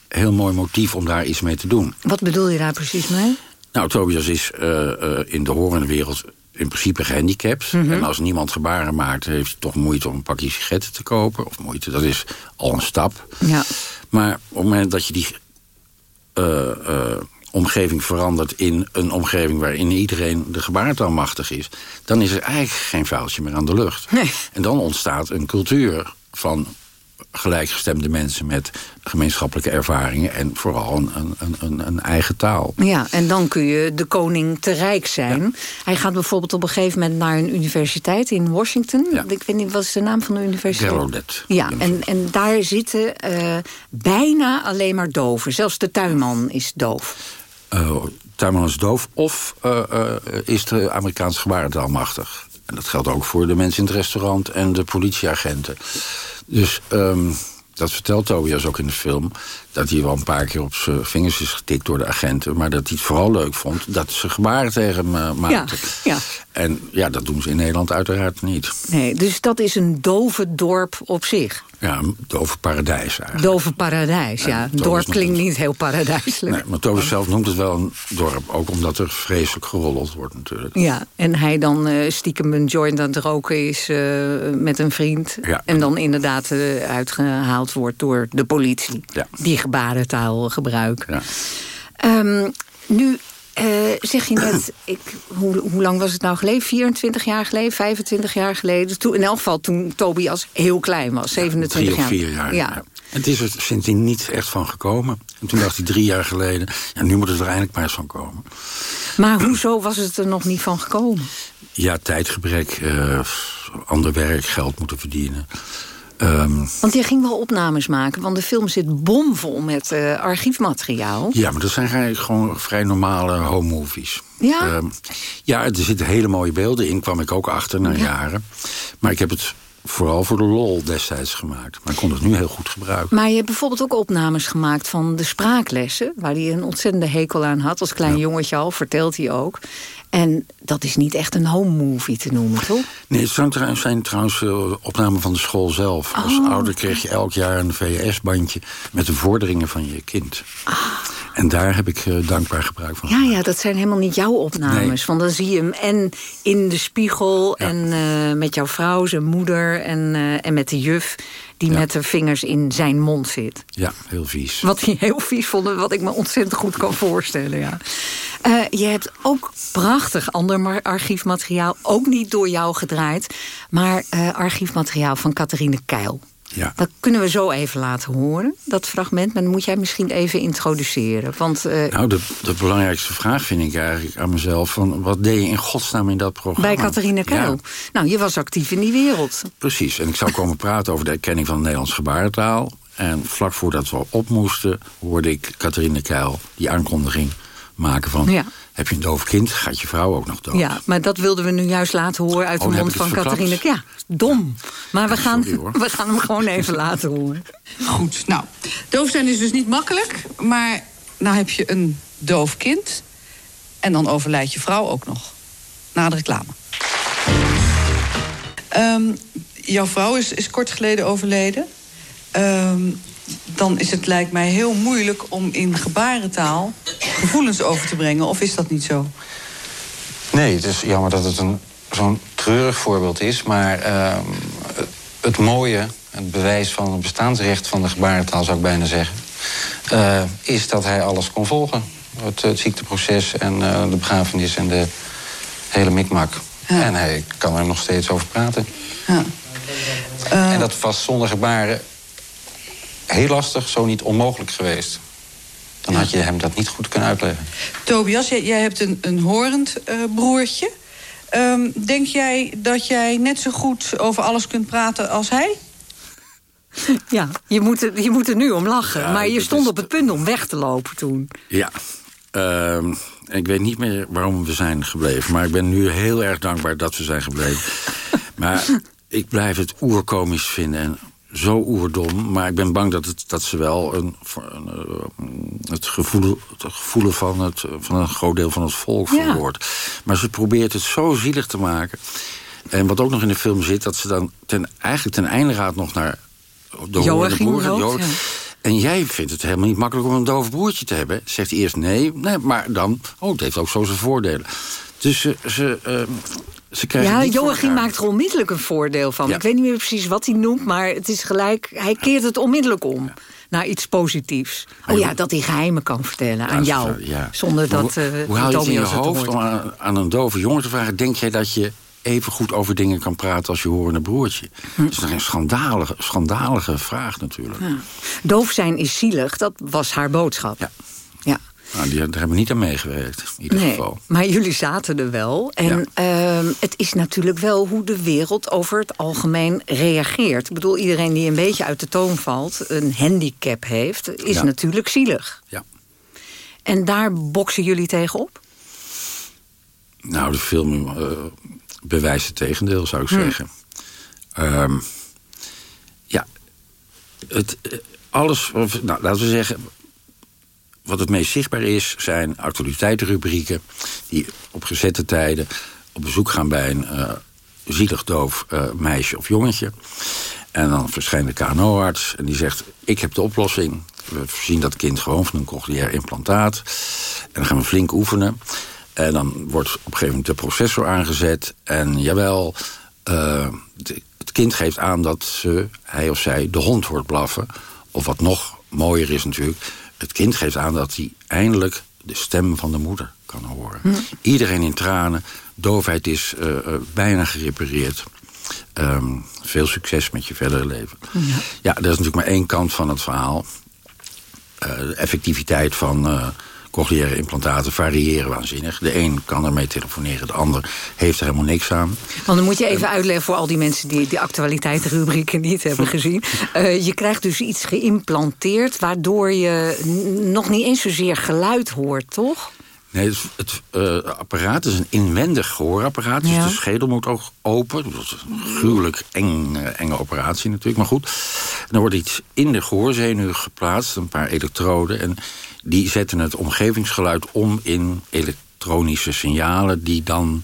heel mooi motief om daar iets mee te doen. Wat bedoel je daar precies mee? Nou, Tobias is uh, uh, in de horende wereld in principe gehandicapt. Mm -hmm. En als niemand gebaren maakt, heeft hij toch moeite om een pakje sigaretten te kopen. Of moeite, dat is al een stap. Ja. Maar op het moment dat je die uh, omgeving verandert in een omgeving waarin iedereen de gebarentaal machtig is, dan is er eigenlijk geen vuiltje meer aan de lucht. Nee. En dan ontstaat een cultuur van gelijkgestemde mensen met gemeenschappelijke ervaringen... en vooral een, een, een, een, eigen taal. Ja, en dan kun je de koning te rijk zijn. Ja. Hij gaat bijvoorbeeld op een gegeven moment naar een universiteit in Washington. Ja. Ik weet niet, wat is de naam van de universiteit? Gallaudet. Ja, en, en daar zitten uh, bijna alleen maar doven. Zelfs de tuinman is doof. Uh, tuinman is doof of uh, is de Amerikaanse gebarentaal machtig. En dat geldt ook voor de mensen in het restaurant en de politieagenten. Dus um, dat vertelt Tobias ook in de film... dat hij wel een paar keer op zijn vingers is getikt door de agenten... maar dat hij het vooral leuk vond dat ze gebaren tegen hem uh, maakten. Ja, ja. En ja, dat doen ze in Nederland uiteraard niet. Nee, dus dat is een dove dorp op zich. Ja, een dove paradijs eigenlijk. Dove paradijs, ja. Een dorp klinkt niet heel paradijselijk. Nee, maar Tobias zelf noemt het wel een dorp. Ook omdat er vreselijk gerolleld wordt natuurlijk. Ja, en hij dan uh, stiekem een joint aan het roken is uh, met een vriend. Ja. En dan inderdaad uh, uitgehaald wordt door de politie. Ja. Die gebarentaal gebruikt. Ja. Um, nu uh, zeg je net, ik, hoe, hoe, lang was het nou geleden? 24 jaar geleden, 25 jaar geleden? Toen, in elk geval toen Tobias heel klein was, 27 ja, drie jaar. jaar. jaar ja. het is er sindsdien niet echt van gekomen. En toen dacht hij drie jaar geleden, ja, nu moet het er eindelijk maar eens van komen. Maar hoezo was het er nog niet van gekomen? Ja, tijdgebrek, uh, ander werk, geld moeten verdienen. Um, want je ging wel opnames maken, want de film zit bomvol met uh, archiefmateriaal. Ja, maar dat zijn eigenlijk gewoon vrij normale home movies. Ja? Um, ja, er zitten hele mooie beelden in, kwam ik ook achter na ja. jaren. Maar ik heb het vooral voor de lol destijds gemaakt. Maar ik kon het nu heel goed gebruiken. Maar je hebt bijvoorbeeld ook opnames gemaakt van de spraaklessen... waar hij een ontzettende hekel aan had. Als klein ja. jongetje al, vertelt hij ook. En dat is niet echt een home movie te noemen, toch? Nee, het zijn trouwens uh, opnamen van de school zelf. Oh. Als ouder kreeg je elk jaar een VHS-bandje... met de vorderingen van je kind. Ah. En daar heb ik uh, dankbaar gebruik van Ja, ja, dat zijn helemaal niet jouw opnames. Nee. Want dan zie je hem en in de spiegel... Ja. en uh, met jouw vrouw, zijn moeder en, en met de juf... die Ja. met de vingers in zijn mond zit. Ja, heel vies. Wat hij heel vies vond, wat ik me ontzettend goed kan voorstellen, ja. Uh, je hebt ook prachtig ander archiefmateriaal. Ook niet door jou gedraaid. Maar uh, archiefmateriaal van Catharine Keil. Ja. Dat kunnen we zo even laten horen, dat fragment. Maar dan moet jij misschien even introduceren. Want, uh, nou, de, de belangrijkste vraag vind ik eigenlijk aan mezelf... Van, wat deed je in godsnaam in dat programma? Bij Catharina Kuil. Ja. Nou, je was actief in die wereld. Precies, en ik zou komen praten over de erkenning van de Nederlandse gebarentaal. En vlak voordat we op moesten, hoorde ik Catharina Kuil die aankondiging maken van... Ja. heb je een doof kind, gaat je vrouw ook nog dood. Ja, maar dat wilden we nu juist laten horen uit Oh, de mond van Catharina. Ja, dom. Maar we gaan, sorry, we gaan hem gewoon even laten horen. Goed, nou, doof zijn is dus niet makkelijk. Maar nou heb je een doof kind. En dan overlijdt je vrouw ook nog. Na de reclame. Ehm, jouw vrouw is, is kort geleden overleden. Ehm, dan is het lijkt mij heel moeilijk om in gebarentaal gevoelens over te brengen. Of is dat niet zo? Nee, het is jammer dat het een, zo'n treurig voorbeeld is. Maar ehm, het, mooie, het bewijs van het bestaansrecht van de gebarentaal, zou ik bijna zeggen, eh, is dat hij alles kon volgen. Het, het ziekteproces en eh, de begrafenis en de hele mikmak. En hij kan er nog steeds over praten. Ja. En dat was zonder gebaren heel lastig, zo niet onmogelijk geweest. Dan had je hem dat niet goed kunnen uitleggen. Tobias, jij, jij hebt een, een horend eh, broertje. Ehm, denk jij dat jij net zo goed over alles kunt praten als hij? Ja, je moet, er, je moet er nu om lachen. Ja, maar je stond is op het punt om weg te lopen toen. Ja. Ehm, ik weet niet meer waarom we zijn gebleven. Maar ik ben nu heel erg dankbaar dat we zijn gebleven. maar ik blijf het oerkomisch vinden. En zo oerdom. Maar ik ben bang dat, het, dat ze wel een, een, eh, het, gevoel, het gevoel van, het, van een groot deel van het volk Ja. verwoordt. Maar ze probeert het zo zielig te maken. En wat ook nog in de film zit, dat ze dan ten, eigenlijk ten einde gaat nog naar de Joachim horende broer. Rood, Jo- ja. En jij vindt het helemaal niet makkelijk om een doof broertje te hebben. Zegt eerst nee, nee maar dan... Oh, het heeft ook zo zijn voordelen. Dus ze, ze, ehm, ze krijgen Ja, het Joachim maakt er onmiddellijk een voordeel van. Ja. Ik weet niet meer precies wat hij noemt, maar het is gelijk... hij keert het onmiddellijk om naar iets positiefs. Oh ja, dat hij geheimen kan vertellen aan jou. Ja. Zonder dat hoe, eh hoe haal je het in je het hoofd om aan, aan een dove jongen te vragen... denk jij dat je even goed over dingen kan praten als je horende broertje? Hm. Dat is een schandalige, schandalige vraag natuurlijk. Ja. Doof zijn is zielig, dat was haar boodschap. Ja. Nou, die, daar hebben we niet aan meegewerkt, in ieder Nee, geval. maar jullie zaten er wel. En ehm, het is natuurlijk wel hoe de wereld over het algemeen reageert. Ik bedoel, iedereen die een beetje uit de toon valt... een handicap heeft, is Ja. natuurlijk zielig. Ja. En daar boksen jullie tegenop? Nou, de film eh, bewijst het tegendeel, zou ik Hm. zeggen. Ehm, ja, het, eh, alles, of, nou, laten we zeggen... wat het meest zichtbaar is, zijn actualiteitenrubrieken... die op gezette tijden op bezoek gaan bij een eh, zielig doof eh, meisje of jongetje. En dan verschijnt de KNO-arts en die zegt... ik heb de oplossing. We voorzien dat kind gewoon van een cochleair implantaat. En dan gaan we flink oefenen. En dan wordt op een gegeven moment de processor aangezet. En jawel, eh, het kind geeft aan dat ze, hij of zij de hond hoort blaffen. Of wat nog mooier is natuurlijk... het kind geeft aan dat hij eindelijk de stem van de moeder kan horen. Hm. Iedereen in tranen. Doofheid is eh, eh, bijna gerepareerd. Ehm, veel succes met je verdere leven. Ja. dat is natuurlijk maar één kant van het verhaal. Eh, de effectiviteit van cochleaire implantaten variëren waanzinnig. De een kan ermee telefoneren, de ander heeft er helemaal niks aan. Want dan moet je even uitleggen voor al die mensen... die die actualiteitenrubrieken niet hebben gezien. Eh, je krijgt dus iets geïmplanteerd... waardoor je nog niet eens zozeer geluid hoort, toch? Nee, het, het eh, apparaat is een inwendig gehoorapparaat. Dus Ja. de schedel moet ook open. Dat is een gruwelijk eng, eh, enge operatie natuurlijk, maar goed. En dan wordt iets in de gehoorzenuw geplaatst, een paar elektroden. En die zetten het omgevingsgeluid om in elektronische signalen... die dan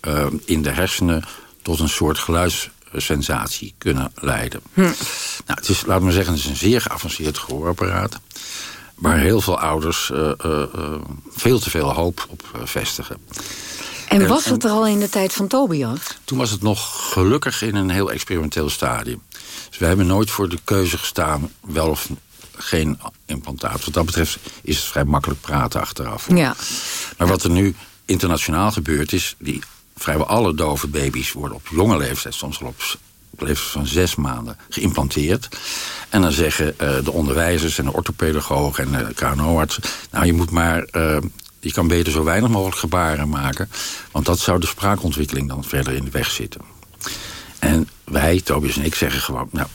eh, in de hersenen tot een soort geluidssensatie kunnen leiden. Nou, het is, laat maar zeggen, het is een zeer geavanceerd gehoorapparaat waar heel veel ouders eh, eh, eh, veel te veel hoop op vestigen. En En- was het er al in de tijd van Tobias? Toen was het nog gelukkig in een heel experimenteel stadium. Dus wij hebben nooit voor de keuze gestaan, wel of geen implantaat. Wat dat betreft is het vrij makkelijk praten achteraf. Ja. Maar wat er nu internationaal gebeurt is... Die, vrijwel alle dove baby's worden op jonge leeftijd... soms al op s- leeftijd van zes maanden geïmplanteerd. En dan zeggen eh, de onderwijzers en de orthopedagogen en de KNO-artsen... nou, je moet maar... eh, je kan beter zo weinig mogelijk gebaren maken. Want dat zou de spraakontwikkeling dan verder in de weg zitten. En wij, Tobias en ik, zeggen gewoon... nou,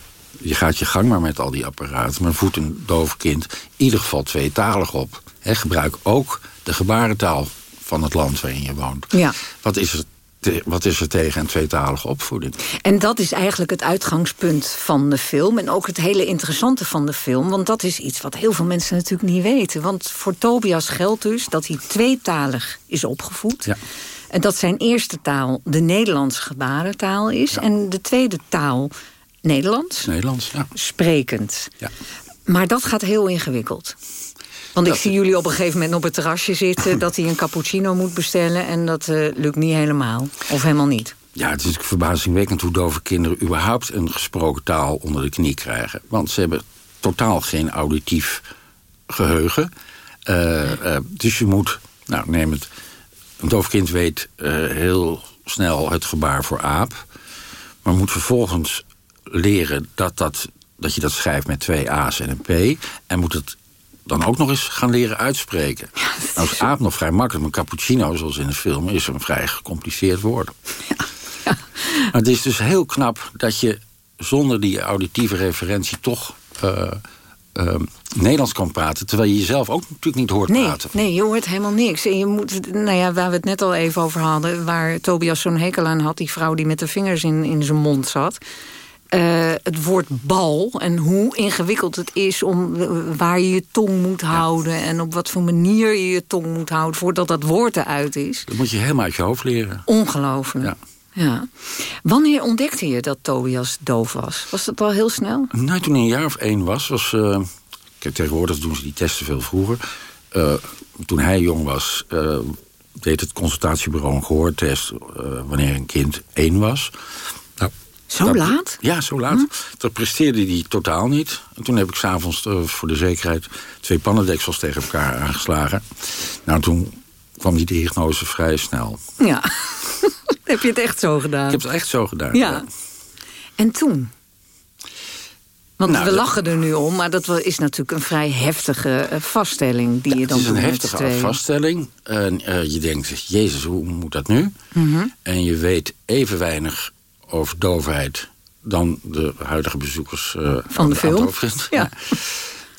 je gaat je gang maar met al die apparaten. Maar voed een doof kind in ieder geval tweetalig op. Gebruik ook de gebarentaal van het land waarin je woont. Ja. Wat is er, te- wat is er tegen een tweetalige opvoeding? En dat is eigenlijk het uitgangspunt van de film. En ook het hele interessante van de film. Want dat is iets wat heel veel mensen natuurlijk niet weten. Want voor Tobias geldt dus dat hij tweetalig is opgevoed. Ja. En dat zijn eerste taal de Nederlandse gebarentaal is. En de tweede taal Nederlands. Nederlands, ja. Sprekend. Ja. Maar dat gaat heel ingewikkeld. Want ik zie jullie op een gegeven moment op het terrasje zitten... dat hij een cappuccino moet bestellen en dat eh, lukt niet helemaal. Of helemaal niet. Ja, het is natuurlijk verbazingwekkend hoe dove kinderen überhaupt een gesproken taal onder de knie krijgen. Want ze hebben totaal geen auditief geheugen. Eh, eh, dus je moet, nou neem het, een doof kind weet heel snel het gebaar voor aap. Maar moet vervolgens leren dat, dat, dat je dat schrijft met twee A's en een P. En moet het dan ook nog eens gaan leren uitspreken. nou is aap nog vrij makkelijk, maar cappuccino, zoals in de film... is een vrij gecompliceerd woord. Maar het is dus heel knap dat je zonder die auditieve referentie... toch eh, eh, Nederlands kan praten... terwijl je jezelf ook natuurlijk niet hoort Nee, praten. nee, je hoort helemaal niks. En je moet, nou ja, waar we het net al even over hadden... waar Tobias zo'n hekel aan had, die vrouw die met de vingers in, in zijn mond zat... Eh, het woord bal en hoe ingewikkeld het is om eh, waar je je tong moet houden... en op wat voor manier je je tong moet houden voordat dat woord eruit is. Dat moet je helemaal uit je hoofd leren. Ongelooflijk. Ja. Ja. Wanneer ontdekte je dat Tobias doof was? Was dat al heel snel? Nou, toen hij een jaar of één was, was... eh, kijk, tegenwoordig doen ze die testen veel vroeger. Toen hij jong was, deed het consultatiebureau een gehoortest... eh, wanneer een kind één was. Zo dat- laat? Ja, zo laat. Dat presteerde hij totaal niet. En toen heb ik s'avonds uh, voor de zekerheid... twee pannendeksels tegen elkaar aangeslagen. Nou, toen kwam die diagnose vrij snel. Ja. heb je het echt zo gedaan? Ik heb het echt zo gedaan. Ja. En toen? Want Nou, we dat- lachen er nu om, maar dat is natuurlijk een vrij heftige eh, vaststelling die je dan Het is een doet heftige vaststelling. En eh, je denkt, jezus, hoe moet dat nu? Mhm. En je weet even weinig over doofheid dan de huidige bezoekers eh, Van de film. Ja.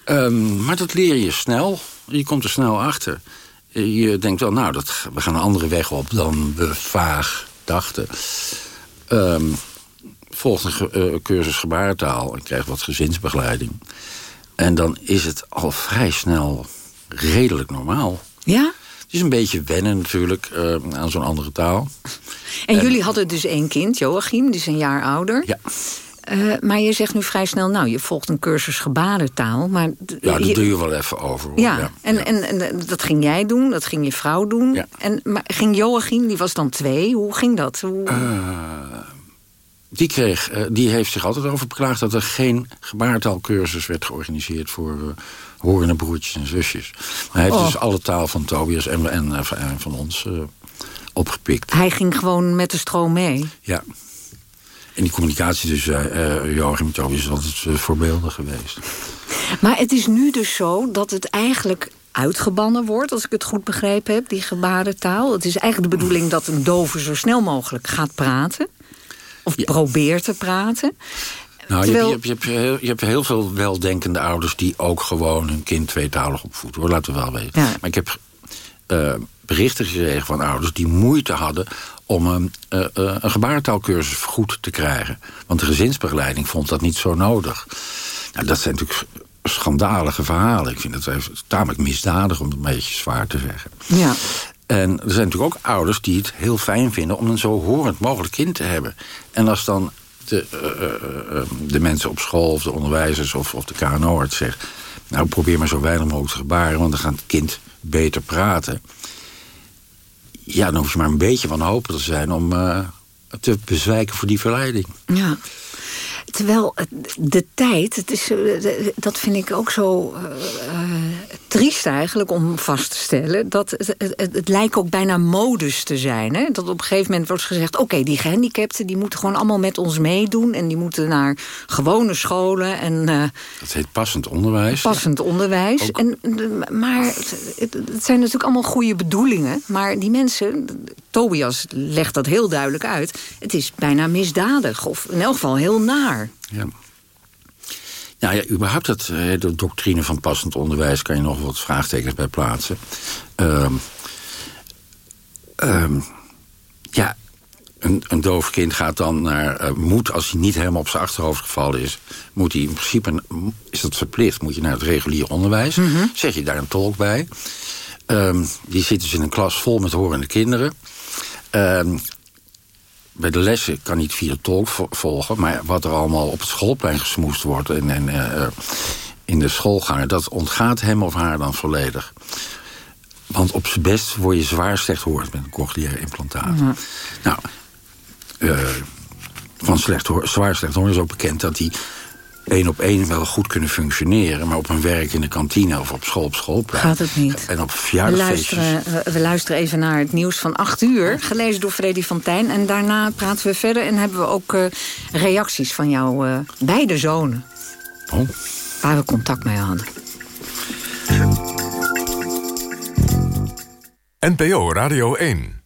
Ehm, maar dat leer je snel. Je komt er snel achter. Je denkt wel, nou, dat, we gaan een andere weg op dan we vaag dachten. Ehm volgt een ge- eh, cursus gebarentaal en krijgt wat gezinsbegeleiding. En dan is het al vrij snel redelijk normaal. Ja? Het is een beetje wennen natuurlijk eh, aan zo'n andere taal. En jullie hadden dus één kind, Joachim, die is een jaar ouder. Ja. Eh, maar je zegt nu vrij snel, nou, je volgt een cursus gebarentaal. Maar Ja, dat je- doe je wel even over. Ja, En, En, en dat ging jij doen, dat ging je vrouw doen. Ja. En, maar ging Joachim, die was dan twee, hoe ging dat? Hoe... Eh, die, kreeg, eh, die heeft zich altijd over beklaagd dat er geen gebarentaalcursus werd georganiseerd voor eh, horende broertjes en zusjes. Maar hij heeft Oh. dus alle taal van Tobias en, en, eh, van- en van ons eh, opgepikt. Hij ging gewoon met de stroom mee. Ja. En die communicatie tussen eh Joachim en Tobias is altijd eh, voorbeeldig geweest. Maar het is nu dus zo dat het eigenlijk uitgebannen wordt, als ik het goed begrepen heb, die gebarentaal. Het is eigenlijk de bedoeling dat een dove zo snel mogelijk gaat praten. Of probeert te praten. Nou, Terwijl- je, hebt, je, hebt, je, hebt heel, je hebt heel veel weldenkende ouders die ook gewoon hun kind tweetalig opvoeden. Hoor, laten we wel weten. Ja. Maar ik heb eh, berichten gekregen van ouders die moeite hadden om een, eh, een gebarentaalcursus goed te krijgen. Want de gezinsbegeleiding vond dat niet zo nodig. Nou, dat zijn natuurlijk schandalige verhalen. Ik vind het even tamelijk misdadig om het een beetje zwaar te zeggen. Ja. En er zijn natuurlijk ook ouders die het heel fijn vinden... om een zo horend mogelijk kind te hebben. En als dan de, eh, eh, eh, de mensen op school of de onderwijzers of, of de KNO-arts zegt... nou, probeer maar zo weinig mogelijk te gebaren... want dan gaat het kind beter praten. Ja, dan hoef je maar een beetje wanhopig te zijn... om te bezwijken voor die verleiding. Ja. Terwijl de tijd, het is, dat vind ik ook zo triest eigenlijk om vast te stellen... dat het, het, het lijkt ook bijna modus te zijn. Hè? Dat op een gegeven moment wordt gezegd... oké, die gehandicapten die moeten gewoon allemaal met ons meedoen... en die moeten naar gewone scholen. En, uh, dat heet passend onderwijs. Passend onderwijs. En, maar het, het, zijn natuurlijk allemaal goede bedoelingen. Maar die mensen, Tobias legt dat heel duidelijk uit... het is bijna misdadig, of in elk geval heel naar. Ja. Nou ja, überhaupt het, eh, de doctrine van passend onderwijs... kan je nog wat vraagtekens bij plaatsen. Um, um, ja, een, een doof kind gaat dan naar... Uh, moet, als hij niet helemaal op zijn achterhoofd gevallen is... moet hij in principe, is dat verplicht... moet je naar het regulier onderwijs. Mm -hmm. Zeg je daar een tolk bij. Um, die zit dus in een klas vol met horende kinderen. Um, bij de lessen kan niet via de tolk volgen... maar wat er allemaal op het schoolplein gesmoest wordt... en, en uh, in de schoolgangen, dat ontgaat hem of haar dan volledig. Want op zijn best word je zwaar slecht hoort met een cochleaire implantaat. Mm -hmm. Nou, uh, van slecht hoor, zwaar slecht horen is ook bekend dat die één op één wel goed kunnen functioneren... maar op een werk in de kantine of op school op schoolplein... Gaat het niet. En op we luisteren, we luisteren even naar het nieuws van 8 uur... gelezen door Freddy van Tijn. En daarna praten we verder en hebben we ook uh, reacties van jouw uh, beide zonen. Oh. Waar we contact mee hadden. NPO Radio 1